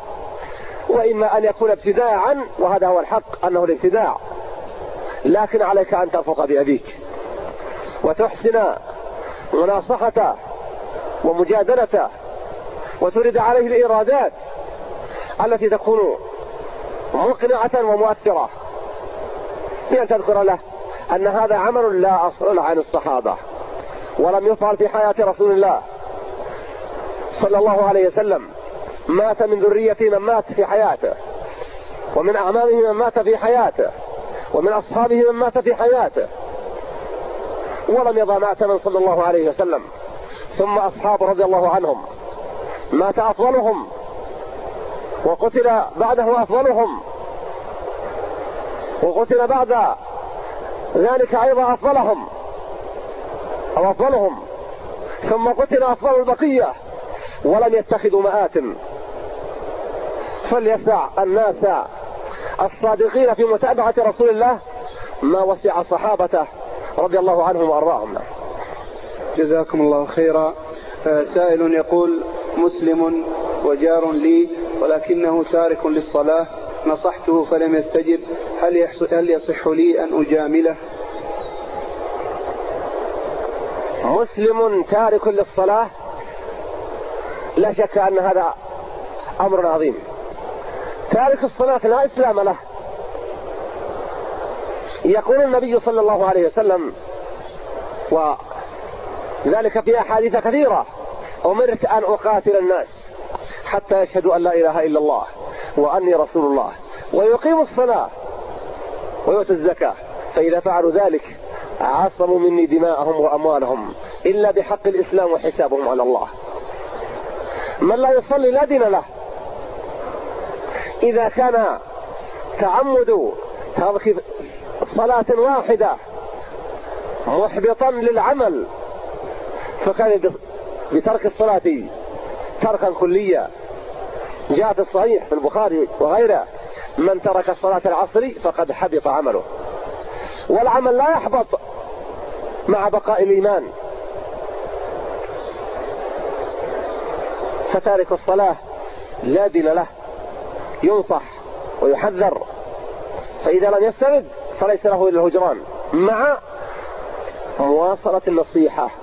وإما أن يكون ابتداعا وهذا هو الحق أنه الابتداع. لكن عليك أن ترفق بأبيك. وتحسن مناصحته ومجادلته وترد عليه الإرادات التي تكون مقنعة ومؤثرة. بأن تذكر له أن هذا عمل لا أصل عن الصحابة ولم يفعل في حياة رسول الله صلى الله عليه وسلم. مات من ذريته من مات في حياته ومن أعمامه من مات في حياته ومن أصحابه من مات في حياته. ولم يضع مأتما صلى الله عليه وسلم. ثم أصحاب رضي الله عنهم. مات أفضلهم وقتل بعده أفضلهم وقتل بعد ذلك أيضا أفضلهم أو أفضلهم. ثم قتل أفضل البقية ولم يتخذوا مآتم فليسع الناس الصادقين في متابعة رسول الله ما وسع صحابته رضي الله عنهم وأرضاهم. جزاكم الله خيرا. آه، سائل يقول مسلم وجار لي ولكنه تارك للصلاة. نصحته فلم يستجب. هل, هل يصح لي أن أجامله؟ مسلم تارك للصلاة؟ لا شك أن هذا أمر عظيم. تارك الصلاة لا إسلام له. يقول النبي صلى الله عليه وسلم ذلك في أحاديث كثيرة. أمرت أن أقاتل الناس حتى يشهدوا أن لا إله إلا الله وأني رسول الله. ويقيموا الصلاة ويؤتوا الزكاة. فإذا فعلوا ذلك عصموا مني دماءهم وأموالهم إلا بحق الإسلام وحسابهم على الله. من لا يصلي لا دين له. إذا كان تعمد ترك صلاة واحدة محبطا للعمل فكان بترك الصلاة تركا كليا جاء في الصحيح في البخاري وغيره من ترك صلاة العصر فقد حبط عمله. والعمل لا يحبط مع بقاء الإيمان. فتارك الصلاة لا دين له ينصح ويحذر فإذا لم يستمد فليس له إلا الهجران مع مواصلة النصيحة.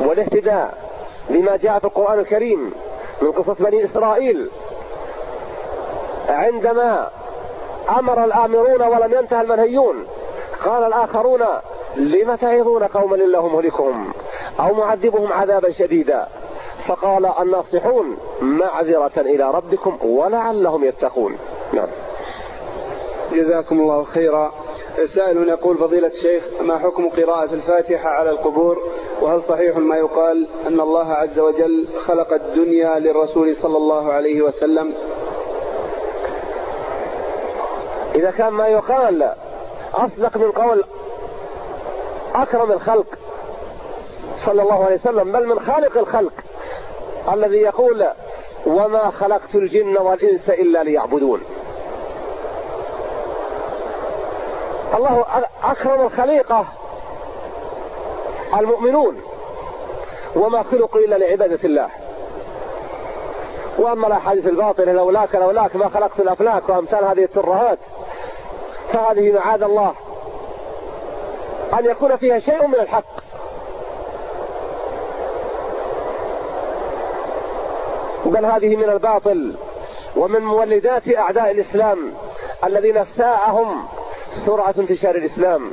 والاهتداء بما جاء في القرآن الكريم من قصة بني إسرائيل. عندما أمر الآمرون ولم ينتهى المنهيون قال الآخرون لم تعظون قوما الله مهلكهم أو معذبهم عذابا شديدا؟ فقال الناصحون معذرة إلى ربكم ولعلهم يتقون. نعم. جزاكم الله خيرا. سائل يقول فضيلة الشيخ ما حكم قراءة الفاتحة على القبور وهل صحيح ما يقال أن الله عز وجل خلق الدنيا للرسول صلى الله عليه وسلم؟ إذا كان ما يقال أصدق من قول أكرم الخلق صلى الله عليه وسلم بل من خالق الخلق الذي يقول وما خلقت الجن والإنس إلا ليعبدون. الله أكرم الخليقة. المؤمنون وما خلقوا إلا لعبادة الله. وأما الأحاديث الباطلة لولاك لولاك ما خلقت الأفلاك وأمثال هذه الترهات فهذه معاذ الله. أن يكون فيها شيء من الحق. بل هذه من الباطل. ومن مولدات أعداء الإسلام الذين ساءهم سرعة انتشار الإسلام.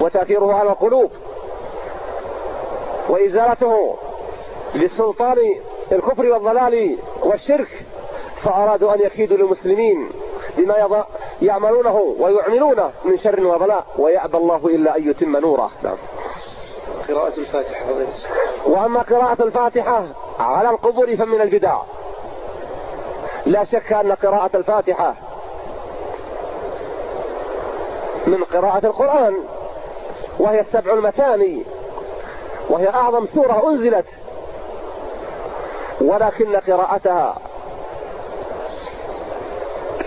وتأثيره على القلوب. وإزالته لسلطان الكفر والضلال والشرك فأرادوا أن يكيدوا للمسلمين بما يعملونه ويعملونه من شر وبلاء ويأبى الله إلا أن يتم نوره. نعم. قراءة الفاتحة. وأما قراءة الفاتحة على القبور فمن البدع. لا شك أن قراءة الفاتحة من قراءة القرآن وهي السبع المتاني وهي أعظم سورة أنزلت. ولكن قراءتها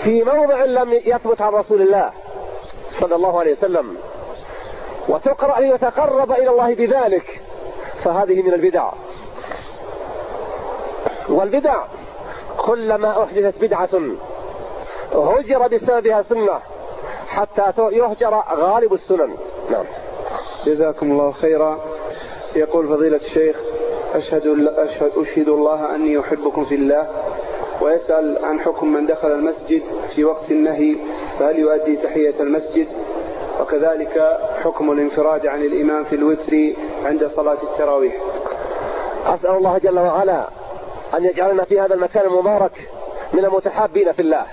في موضع لم يثبت عن رسول الله صلى الله عليه وسلم. وتقرأ ليتقرب إلى الله بذلك. فهذه من البدع. والبدع كلما أحدثت بدعة هجر بسببها سنة حتى يهجر غالب السنن. نعم. جزاكم الله خيرا. يقول فضيلة الشيخ أشهد, أشهد, أشهد الله أني أحبكم في الله. ويسأل عن حكم من دخل المسجد في وقت النهي فهل يؤدي تحية المسجد؟ وكذلك حكم الانفراد عن الإمام في الوتر عند صلاة التراويح. أسأل الله جل وعلا أن يجعلنا في هذا المكان المبارك من المتحابين في الله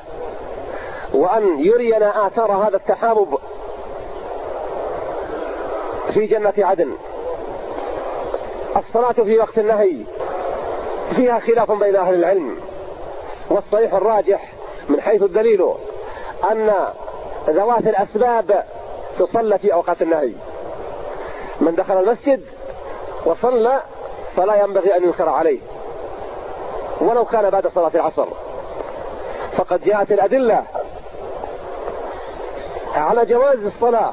وأن يرينا آثار هذا التحابب في جنة عدن. الصلاة في وقت النهي. فيها خلاف بين أهل العلم. والصحيح الراجح من حيث الدليل أن ذوات الأسباب تصلى في أوقات النهي. من دخل المسجد وصلى فلا ينبغي أن ينكر عليه. ولو كان بعد صلاة العصر. فقد جاءت الأدلة على جواز الصلاة.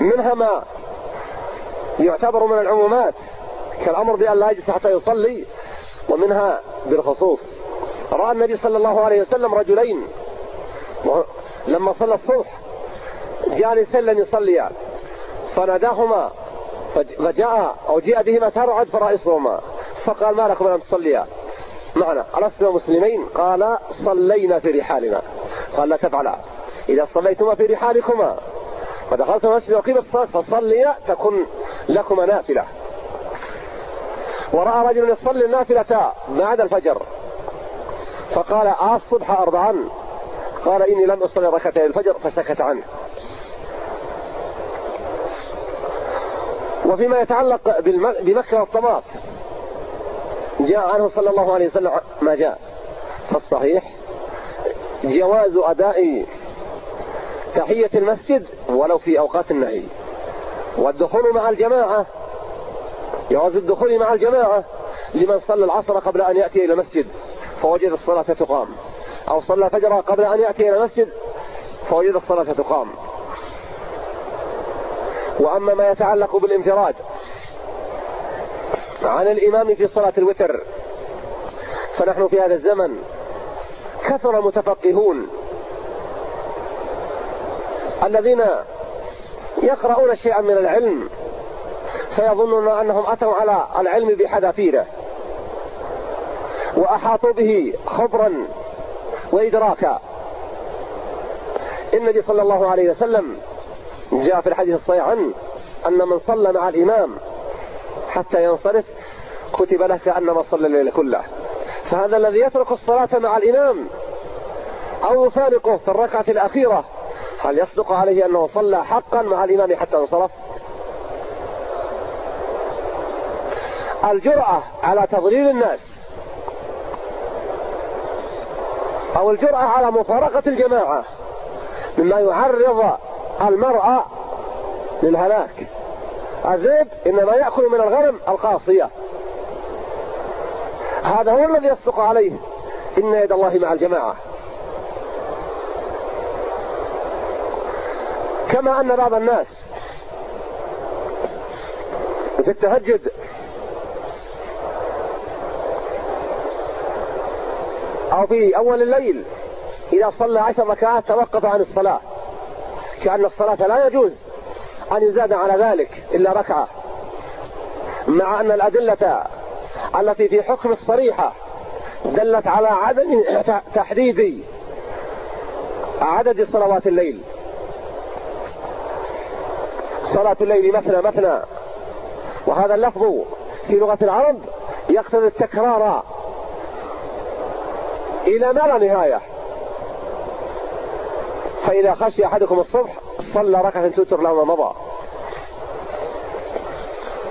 منها ما يعتبر من العمومات كالأمر بأن لا يجلس حتى يصلي ومنها بالخصوص. رأى النبي صلى الله عليه وسلم رجلين لما صلى الصبح جالسا لن يصليا. فناداهما فجاء أو جاء بهما ترعد فرائصهما. فقال ما لكم لم تصليا؟ معنا ألسنا مسلمين؟ قال صلينا في رحالنا. قال لا تفعلا. إذا صليتما في رحالكما. ودخلت المسجد وقيمة الصلاة فصلي تكن لكما نافلة. ورأى رجل يصلي النافلة بعد الفجر فقال آه الصبح أربعا. قال إني لم أصلي ركعتين الفجر فسكت عنه. وفيما يتعلق بمكة والطواف جاء عنه صلى الله عليه وسلم ما جاء. فالصحيح جواز أداء تحية المسجد ولو في أوقات النهي. والدخول مع الجماعة جواز الدخول مع الجماعة لمن صلى العصر قبل أن يأتي إلى المسجد فوجد الصلاة تقام. أو صلى الفجر قبل أن يأتي إلى المسجد فوجد الصلاة تقام. وأما ما يتعلق بالانفراد عن الإمام في صلاة الوتر فنحن في هذا الزمن كثر متفقهون الذين يقرؤون شيئا من العلم فيظنون أنهم أتوا على العلم بحذافيره وأحاطوا به خبرا وإدراكا. النبي صلى الله عليه وسلم جاء في الحديث الصحيح عنه أن من صلى مع الإمام حتى ينصرف كتب له كأنما صلى الليل كله. فهذا الذي يترك الصلاة مع الإمام أو يفارقه في الركعة الأخيرة هل يصدق عليه أنه صلى حقا مع الإمام حتى انصرف؟ الجرأة على تضليل الناس أو الجرأة على مفارقة الجماعة مما يعرض المرأة للهلاك. الذئب إنما يأكل من الغنم القاصية. هذا هو الذي يصدق عليه إن يد الله مع الجماعة. كما أن بعض الناس في التهجد أو في أول الليل إذا صلى عشر ركعات توقف عن الصلاة كأن الصلاة لا يجوز أن يزاد على ذلك إلا ركعة مع أن الأدلة التي في حكم الصريحة دلت على عدم تحديد عدد صلوات الليل. صلاة الليل مثنى مثنى. وهذا اللفظ في لغة العرب يقتضي التكرار إلى ما لا نهاية. فإذا خشي أحدكم الصبح صلى ركعة توتر له ما مضى.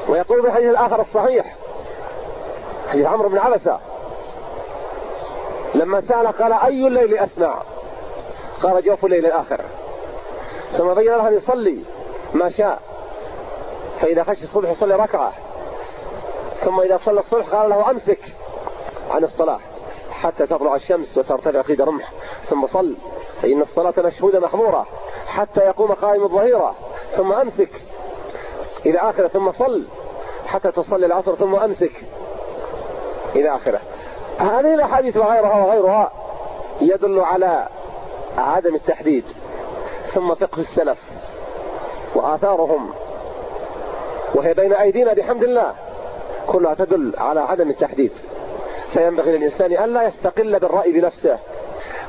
ويقول في الحديث الآخر الصحيح حديث عمرو بن عبسة لما سأل قال أي الليل أسمع؟ قال جوف الليل الآخر. ثم بين له أن يصلي. ما شاء. فإذا خشي الصبح يصلي ركعة. ثم إذا صلى الصبح قال له أمسك عن الصلاة. حتى تطلع الشمس وترتفع قيد رمح. ثم صل. فإن الصلاة مشهودة محظورة. حتى يقوم قائم الظهيرة. ثم أمسك. إلى آخره ثم صل. حتى تصلي العصر ثم أمسك. إلى آخره. هذه الأحاديث وغيرها وغيرها يدل على عدم التحديد. ثم فقه السلف. وآثارهم. وهي بين أيدينا بحمد الله. كلها تدل على عدم التحديد. فينبغي للإنسان ألا يستقل بالرأي بنفسه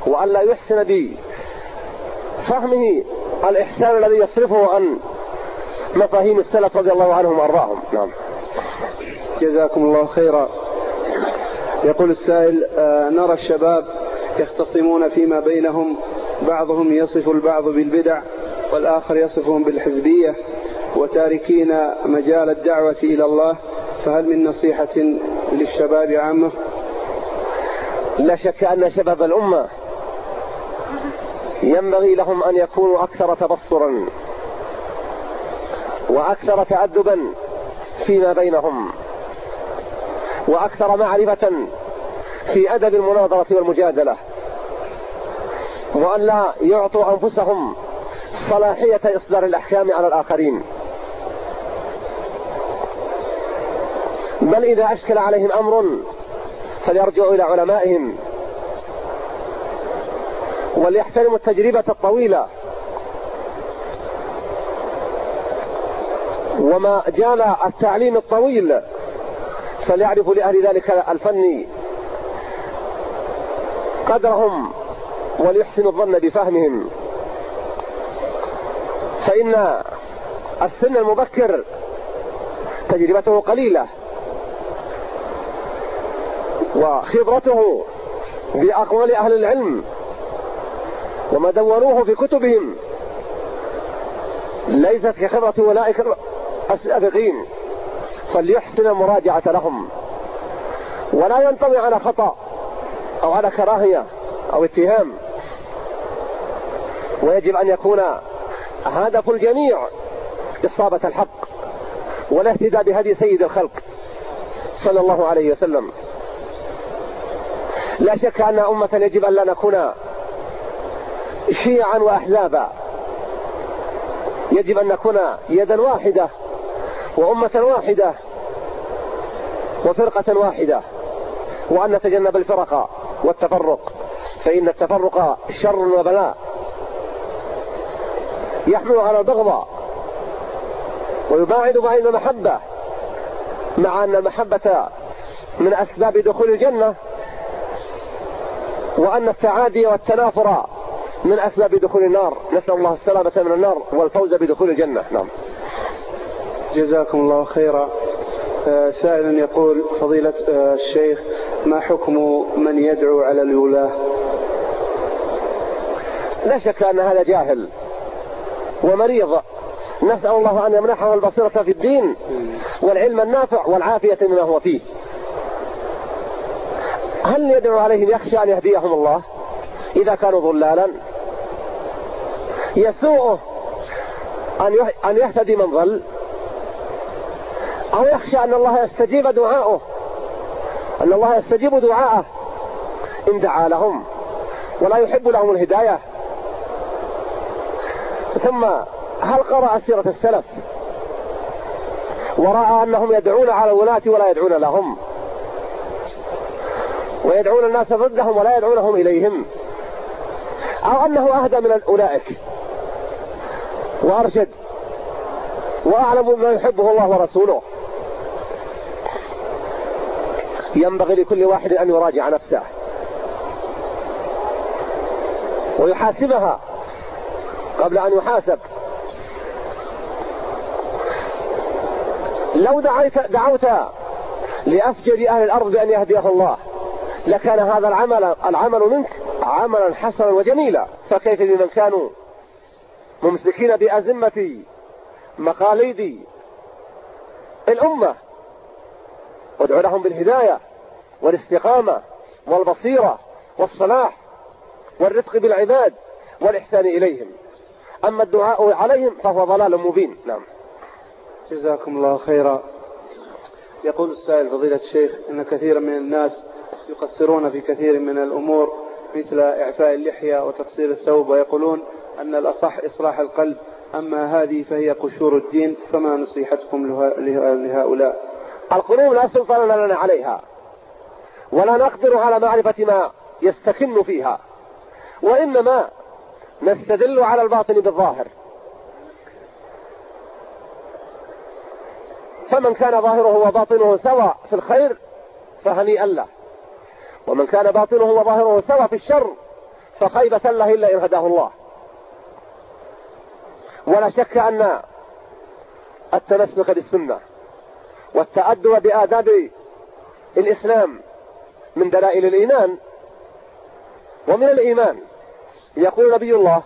وألا يحسن بفهمه الإحسان الذي يصرفه عن مفاهيم السلف رضي الله عنهم وأرضاهم. نعم. جزاكم الله خيرا. يقول السائل آه نرى الشباب يختصمون فيما بينهم بعضهم يصف البعض بالبدع والآخر يصفهم بالحزبية وتاركين مجال الدعوة إلى الله فهل من نصيحة للشباب عامة؟ لا شك أن شباب الأمة ينبغي لهم أن يكونوا أكثر تبصرا وأكثر تأدبا فيما بينهم وأكثر معرفة في أدب المناظرة والمجادلة وأن لا يعطوا أنفسهم صلاحية إصدار الأحكام على الآخرين. بل إذا أشكل عليهم أمر فليرجعوا إلى علمائهم. وليحترموا التجربة الطويلة. وما جال التعليم الطويل فليعرفوا لأهل ذلك الفن قدرهم وليحسنوا الظن بفهمهم. فإن السن المبكر تجربته قليلة وخبرته بأقوال أهل العلم وما دونوه في كتبهم ليست كخبرة أولئك السابقين فليحسن المراجعة لهم. ولا ينطوي على خطأ أو على كراهية أو اتهام. ويجب أن يكون هدف الجميع إصابة الحق والاهتداء بهدي سيد الخلق صلى الله عليه وسلم. لا شك أن أمة يجب أن لا نكون شيعا وأحزابا. يجب أن نكون يدا واحدة وأمة واحدة وفرقة واحدة وأن نتجنب الفرق والتفرق. فإن التفرق شر وبلاء. يحمل على البغضاء ويباعد بين المحبة مع أن المحبة من أسباب دخول الجنة وأن التعادي والتنافر من أسباب دخول النار. نسأل الله السلامة من النار والفوز بدخول الجنة. نعم. جزاكم الله خيرا. آه، سائل يقول فضيلة آه، الشيخ ما حكم من يدعو على الولاة؟ لا شك أن هذا جاهل. ومريض نسأل الله أن يمنحه البصيرة في الدين والعلم النافع والعافية مما هو فيه. هل يدعو عليهم يخشى أن يهديهم الله؟ إذا كانوا ضلالا. يسوءه أن يهتدي من ضل. أو يخشى أن الله يستجيب دعاءه أن الله يستجيب دعاءه إن دعا لهم. ولا يحب لهم الهداية. ثم هل قرأ سيرة السلف ورأى أنهم يدعون على الولاة ولا يدعون لهم ويدعون الناس ضدهم ولا يدعونهم إليهم أو أنه أهدى من أولئك وأرشد وأعلم بما يحبه الله ورسوله ينبغي لكل واحد أن يراجع نفسه ويحاسبها قبل أن يحاسب. لو دعيت دعوت لأفجر أهل الأرض بأن يهديه الله لكان هذا العمل العمل منك عملا حسنا وجميلا. فكيف بمن كانوا ممسكين بأزمة مقاليد الأمة؟ وادعو لهم بالهداية والاستقامة والبصيرة والصلاح والرفق بالعباد والإحسان إليهم. أما الدعاء عليهم فهو ضلال مبين. نعم. جزاكم الله خيرا. يقول السائل فضيلة الشيخ أن كثيرا من الناس يقصرون في كثير من الأمور مثل إعفاء اللحية وتقصير الثوب ويقولون أن الأصح إصلاح القلب. أما هذه فهي قشور الدين فما نصيحتكم لهؤلاء؟ القلوب لا سلطان لنا عليها ولا نقدر على معرفة ما يستكن فيها وإنما نستدل على الباطن بالظاهر. فمن كان ظاهره وباطنه سواء في الخير فهنيئا له. ومن كان باطنه وظاهره سواء في الشر فخيبة له إلا إن هداه الله. ولا شك أن التمسك بالسنة والتأدب بآداب الإسلام من دلائل الإيمان ومن الإيمان. يقول نبي الله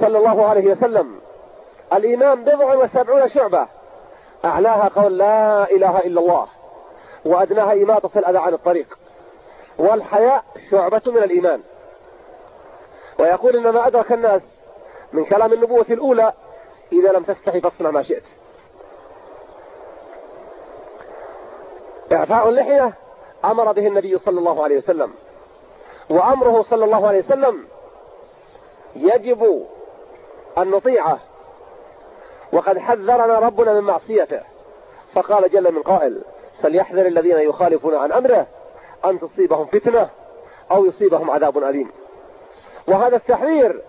صلى الله عليه وسلم الإيمان بضع وسبعون شعبة. أعلاها قول لا إله إلا الله وأدناها إماطة الأذى عن الطريق. والحياء شعبة من الإيمان. ويقول إنما أدرك الناس من كلام النبوة الأولى إذا لم تستحي فاصنع ما شئت. إعفاء اللحية أمر به النبي صلى الله عليه وسلم. وأمره صلى الله عليه وسلم يجب أن نطيعه. وقد حذرنا ربنا من معصيته. فقال جل من قائل فليحذر الذين يخالفون عن أمره أن تصيبهم فتنة أو يصيبهم عذاب أليم. وهذا التحذير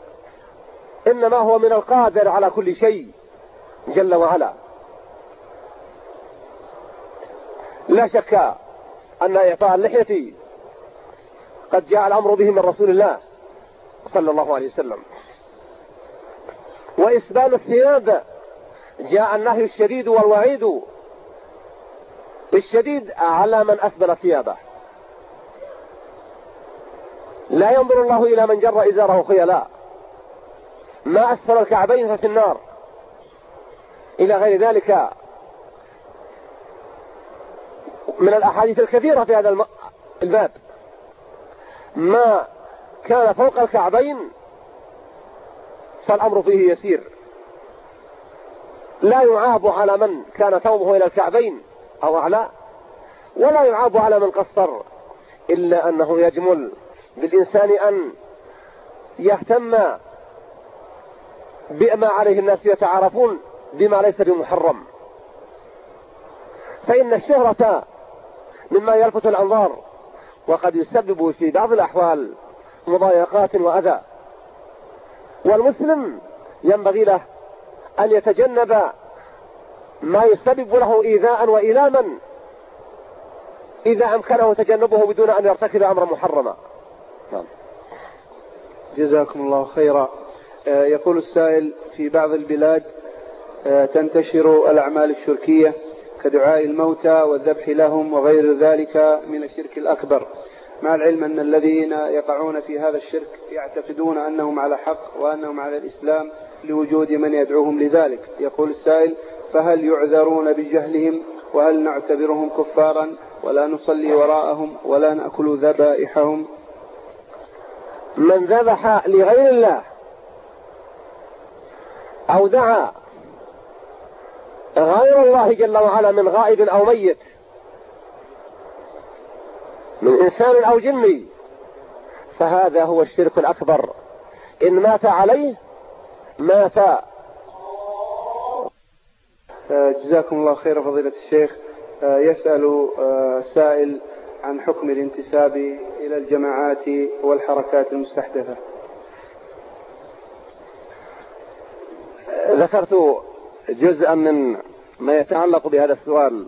إنما هو من القادر على كل شيء جل وعلا. لا شك أن إعطاء اللحية قد جاء الأمر به من رسول الله صلى الله عليه وسلم. وإسبال الثياب جاء النهي الشديد والوعيد. الشديد على من أسبل ثيابه. لا ينظر الله إلى من جر إزاره خيلاء. ما أسفل الكعبين ففي النار. إلى غير ذلك من الأحاديث الكثيرة في هذا الباب. ما كان فوق الكعبين فالأمر فيه يسير. لا يعاب على من كان ثوبه إلى الكعبين أو أعلى ولا يعاب على من قصر إلا أنه يجمل بالإنسان أن يهتم بما عليه الناس يتعارفون بما ليس بمحرم. فإن الشهرة مما يلفت الأنظار وقد يسبب في بعض الأحوال مضايقات وأذى. والمسلم ينبغي له أن يتجنب ما يسبب له إيذاء وإيلاما إذا أمكنه تجنبه بدون أن يرتكب أمرا محرما. نعم. جزاكم الله خيرا. آه، يقول السائل في بعض البلاد آه، تنتشر الأعمال الشركية كدعاء الموتى والذبح لهم وغير ذلك من الشرك الأكبر. مع العلم أن الذين يقعون في هذا الشرك يعتقدون أنهم على حق وأنهم على الإسلام لوجود من يدعوهم لذلك. يقول السائل فهل يعذرون بجهلهم وهل نعتبرهم كفارا ولا نصلي وراءهم ولا نأكل ذبائحهم؟ من ذبح لغير الله أو دعا غير الله جل وعلا من غائب أو ميت. من إنسان أو جني. فهذا هو الشرك الأكبر. إن مات عليه مات. آه، جزاكم الله خير فضيلة الشيخ. آه، يسأل آه، سائل عن حكم الانتساب إلى الجماعات والحركات المستحدثة. ذكرت جزءا من ما يتعلق بهذا السؤال.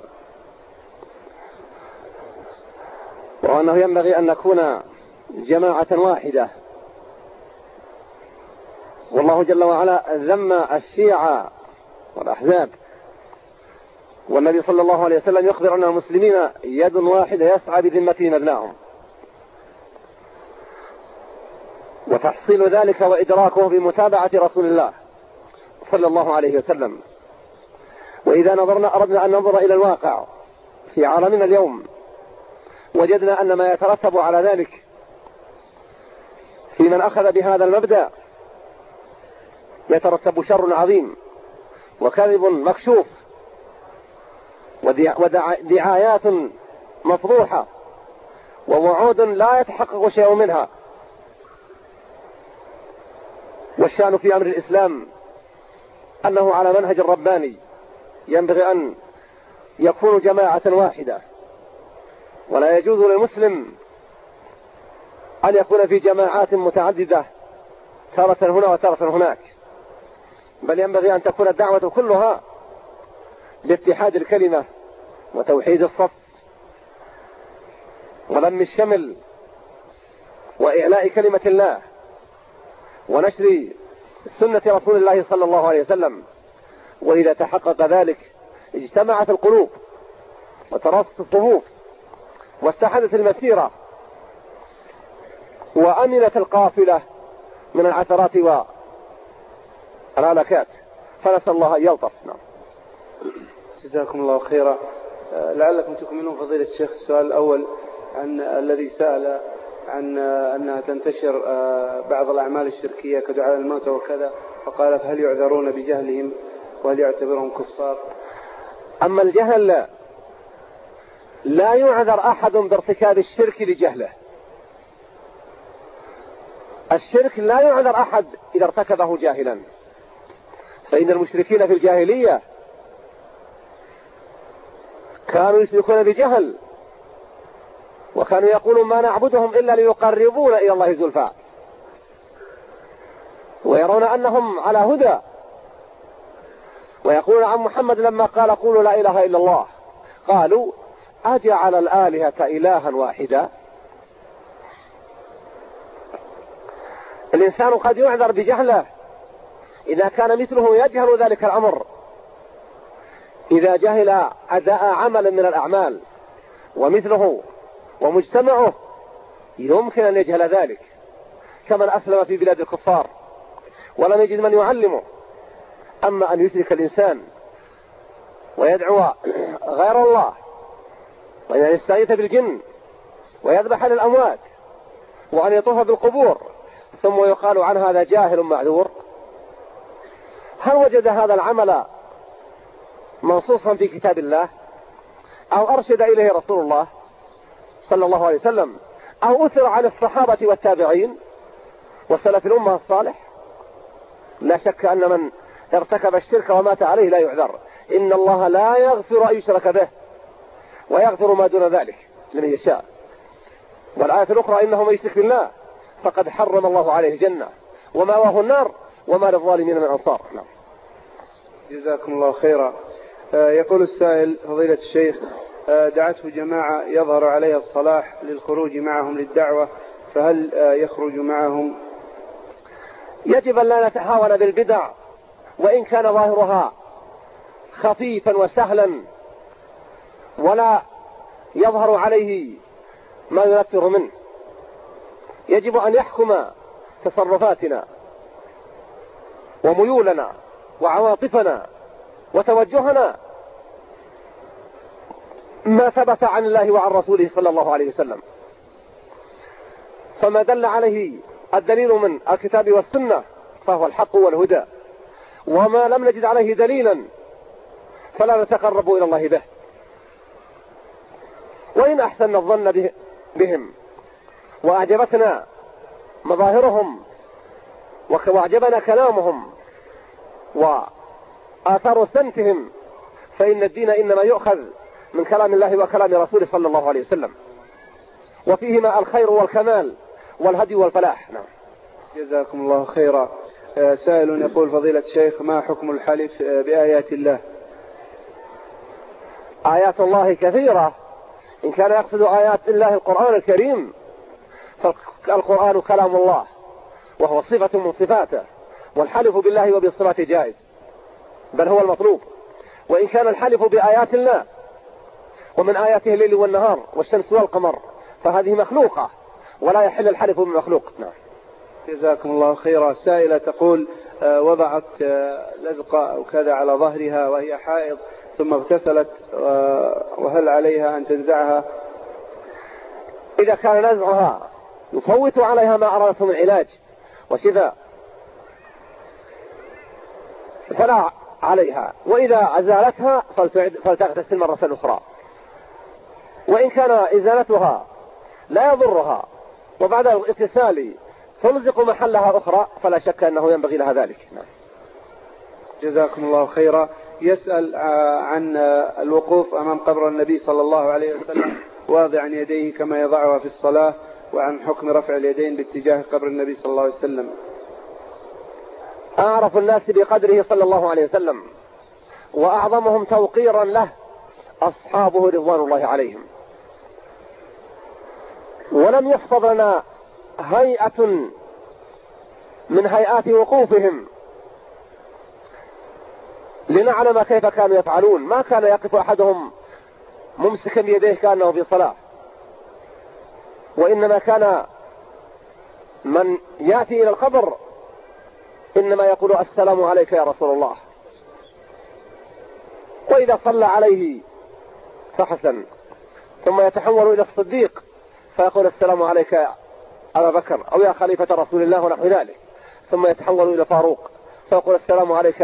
وأنه ينبغي أن نكون جماعة واحدة. والله جل وعلا ذم الشيعة والأحزاب. والنبي صلى الله عليه وسلم يخبر أن المسلمين يد واحدة يسعى بذمتهم أبنائهم وتحصيل ذلك وإدراكه بمتابعة رسول الله صلى الله عليه وسلم. وإذا نظرنا أردنا أن ننظر إلى الواقع في عالمنا اليوم وجدنا أن ما يترتب على ذلك في من أخذ بهذا المبدأ يترتب شر عظيم وكذب مكشوف ودعايات مفضوحة ووعود لا يتحقق شيء منها. والشأن في أمر الإسلام أنه على منهج الرباني ينبغي أن يكون جماعة واحدة. ولا يجوز للمسلم أن يكون في جماعات متعددة تارة هنا وتارة هناك. بل ينبغي أن تكون الدعوة كلها لاتحاد الكلمة وتوحيد الصف ولم الشمل وإعلاء كلمة الله ونشر سنة رسول الله صلى الله عليه وسلم. وإذا تحقق ذلك اجتمعت القلوب وتراصت الصفوف واستحدث المسيرة وأمنت القافلة من العثرات والهلكات فنسأل الله أن يلطف. نعم. جزاكم الله خيرا. آه، لعلكم تكملون فضيلة الشيخ السؤال الأول عن الذي سأل عن أنها تنتشر آه، بعض الأعمال الشركية كدعاء الموت وكذا فقال فهل يعذرون بجهلهم؟ وهل يعتبرهم كفار. أما الجهل لا. لا يعذر أحد بارتكاب الشرك لجهله الشرك لا يعذر أحد إذا ارتكبه جاهلا. فإن المشركين في الجاهلية كانوا يشركون بجهل وكانوا يقولون ما نعبدهم إلا ليقربونا إلى الله زلفى. ويرون أنهم على هدى. ويقولون عن محمد لما قال قولوا لا إله إلا الله. قالوا أجعل الآلهة إلها واحدا. الإنسان قد يعذر بجهله. إذا كان مثله يجهل ذلك الأمر. إذا جهل أداء عمل من الأعمال ومثله ومجتمعه يمكن أن يجهل ذلك. كمن أسلم في بلاد الكفار. ولم يجد من يعلمه. أما أن يشرك الإنسان ويدعو غير الله وأن يستغيث بالجن ويذبح للأموات وأن يطوف بالقبور ثم يقال عن هذا جاهل معذور هل وجد هذا العمل منصوصا في كتاب الله أو أرشد إليه رسول الله صلى الله عليه وسلم أو أثر عن الصحابة والتابعين وسلف الأمة الصالح؟ لا شك أن من ارتكب الشرك ومات عليه لا يعذر. إن الله لا يغفر أن يشرك به ويغفر ما دون ذلك لمن يشاء. والآية الأخرى إنه من يشرك بالله فقد حرم الله عليه الجنة ومأواه النار وما للظالمين من أنصار. نعم. جزاكم الله خيرا. آه، يقول السائل فضيلة الشيخ آه، دعته جماعة يظهر عليها الصلاح للخروج معهم للدعوة فهل آه، يخرج معهم؟ يجب أن لا نتهاون بالبدع وإن كان ظاهرها خفيفا وسهلا ولا يظهر عليه ما ينفر منه. يجب أن يحكم تصرفاتنا وميولنا وعواطفنا وتوجهنا ما ثبت عن الله وعن رسوله صلى الله عليه وسلم. فما دل عليه الدليل من الكتاب والسنة فهو الحق والهدى. وما لم نجد عليه دليلا فلا نتقرب إلى الله به. وإن أحسن الظن بهم وأعجبتنا مظاهرهم وأعجبنا كلامهم وآثار سمتهم فإن الدين إنما يؤخذ من كلام الله وكلام رسوله صلى الله عليه وسلم. وفيهما الخير والكمال والهدي والفلاح. نعم. جزاكم الله خيرا. سائل يقول فضيلة الشيخ ما حكم الحلف آه، بآيات الله؟ آيات الله كثيرة. إن كان يقصد آيات الله القرآن الكريم فالقرآن كلام الله وهو صفة من صفاته والحلف بالله وبالصفات جائز بل هو المطلوب. وإن كان الحلف بآيات الله ومن آياته الليل والنهار والشمس والقمر فهذه مخلوقة ولا يحل الحلف بمخلوق. نعم. جزاكم الله خيرا. سائلة تقول آه، وضعت آه، لزقة أو كذا على ظهرها وهي حائض ثم اغتسلت آه، وهل عليها أن تنزعها؟ إذا كان نزعها يفوت عليها ما أرادته من علاج. وشفاء. فلا عليها. وإذا أزالتها فلتغتسل مرة أخرى. وإن كان إزالتها لا يضرها. وبعد الاغتسال تلزق محلها أخرى فلا شك أنه ينبغي لها ذلك. نعم. جزاكم الله خيرا. يسأل آه، عن آه، الوقوف أمام قبر النبي صلى الله عليه وسلم. *coughs* واضعا يديه كما يضعها في الصلاة وعن حكم رفع اليدين باتجاه قبر النبي صلى الله عليه وسلم. أعرف الناس بقدره صلى الله عليه وسلم وأعظمهم توقيرا له أصحابه رضوان الله عليهم. ولم يحفظ لنا هيئة من هيئات وقوفهم لنعلم كيف كانوا يفعلون. ما كان يقف أحدهم ممسكا بيديه كأنه في صلاة. وإنما كان من يأتي إلى القبر إنما يقول السلام عليك يا رسول الله. وإذا صلى عليه فحسن ثم يتحول إلى الصديق فيقول السلام عليك أبا بكر أو يا خليفة رسول الله ونحو ذلك. ثم يتحول إلى فاروق. فيقول السلام عليك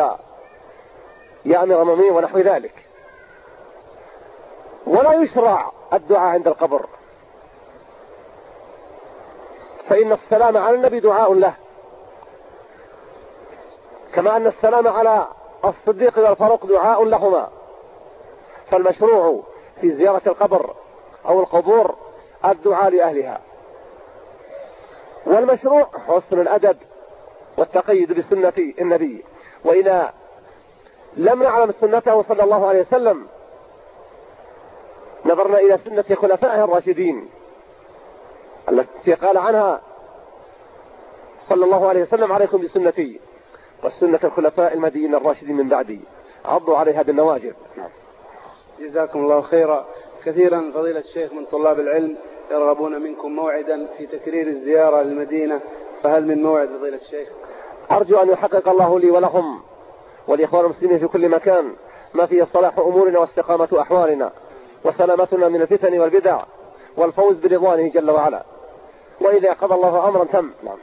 يا أمير المؤمنين ونحو ذلك. ولا يشرع الدعاء عند القبر. فإن السلام على النبي دعاء له. كما أن السلام على الصديق والفاروق دعاء لهما. فالمشروع في زيارة القبر أو القبور الدعاء لأهلها. والمشروع حسن الأدب والتقيد بسنة النبي. وإذا لم نعلم سنته صلى الله عليه وسلم نظرنا إلى سنة خلفائه الراشدين التي قال عنها صلى الله عليه وسلم عليكم بسنتي والسنة الخلفاء المهديين الراشدين من بعدي. عضوا عليها بالنواجذ. جزاكم الله خيرا. كثيرا فضيلة الشيخ من طلاب العلم يرغبون منكم موعدا في تكرير الزيارة للمدينة فهل من موعد فضيلة الشيخ؟ أرجو أن يحقق الله لي ولهم والإخوان المسلمين في كل مكان ما فيه صلاح أمورنا واستقامة أحوالنا وسلامتنا من الفتن والبدع والفوز برضوانه جل وعلا. وإذا قضى الله أمرا تم. نعم.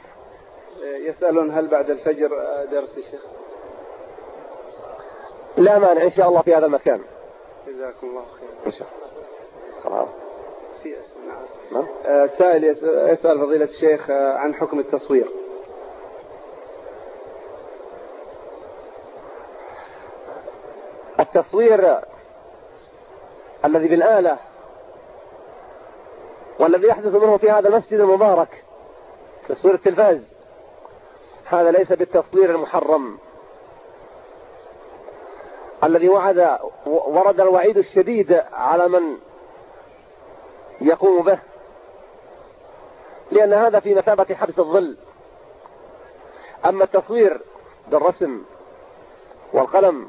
يسألون هل بعد الفجر درس الشيخ؟ لا مانع إن شاء الله في هذا المكان. جزاكم الله خير إن شاء الله. خلاص في أسئلة نعم, نعم. آه سائل يسأل فضيلة الشيخ آه عن حكم التصوير. التصوير الذي بالآلة والذي يحدث منه في هذا المسجد المبارك تصوير التلفاز هذا ليس بالتصوير المحرم. الذي وعد ورد الوعيد الشديد على من يقوم به. لأن هذا في مثابة حبس الظل. أما التصوير بالرسم والقلم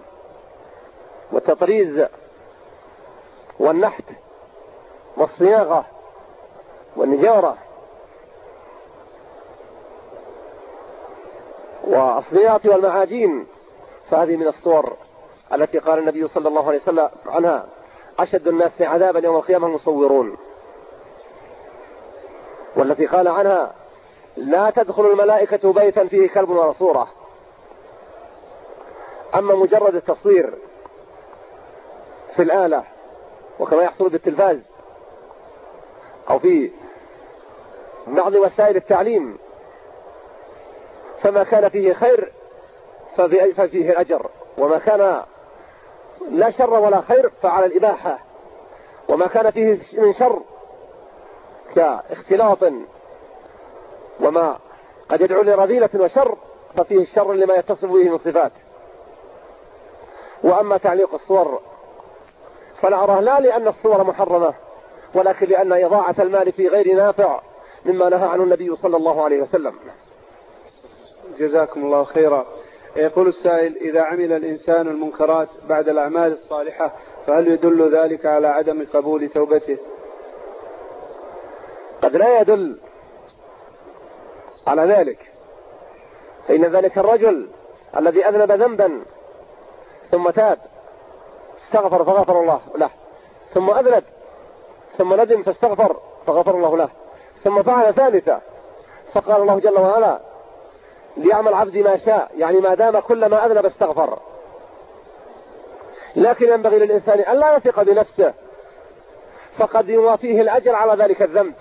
والتطريز والنحت والصياغة والنجارة والصياغة والمعاجين فهذه من الصور التي قال النبي صلى الله عليه وسلم عنها أشد الناس عذابا يوم القيامة المصورون. والتي قال عنها لا تدخل الملائكة بيتا فيه كلب ولا صورة. أما مجرد التصوير في الآلة وكما يحصل بالتلفاز أو في بعض وسائل التعليم فما كان فيه خير ففيه الأجر. وما كان لا شر ولا خير فعلى الإباحة. وما كان فيه من شر كاختلاط وما قد يدعو لرذيلة وشر ففيه الشر لما يتصف به من صفات. وأما تعليق الصور فلا أراه لا لأن الصور محرمة ولكن لأن إضاعة المال في غير نافع مما نهى عنه النبي صلى الله عليه وسلم. جزاكم الله خيرا. يقول السائل إذا عمل الإنسان المنكرات بعد الأعمال الصالحة فهل يدل ذلك على عدم قبول توبته؟ قد لا يدل على ذلك. فإن ذلك الرجل الذي أذنب ذنبا ثم تاب استغفر فغفر الله له ثم أذنب ثم ندم فاستغفر فغفر الله له ثم فعل ثالثة فقال الله جل وعلا ليعمل عبدي ما شاء يعني ما دام كل ما أذنب استغفر. لكن ينبغي للإنسان أن لا يثق بنفسه فقد يوافيه الأجر على ذلك الذنب.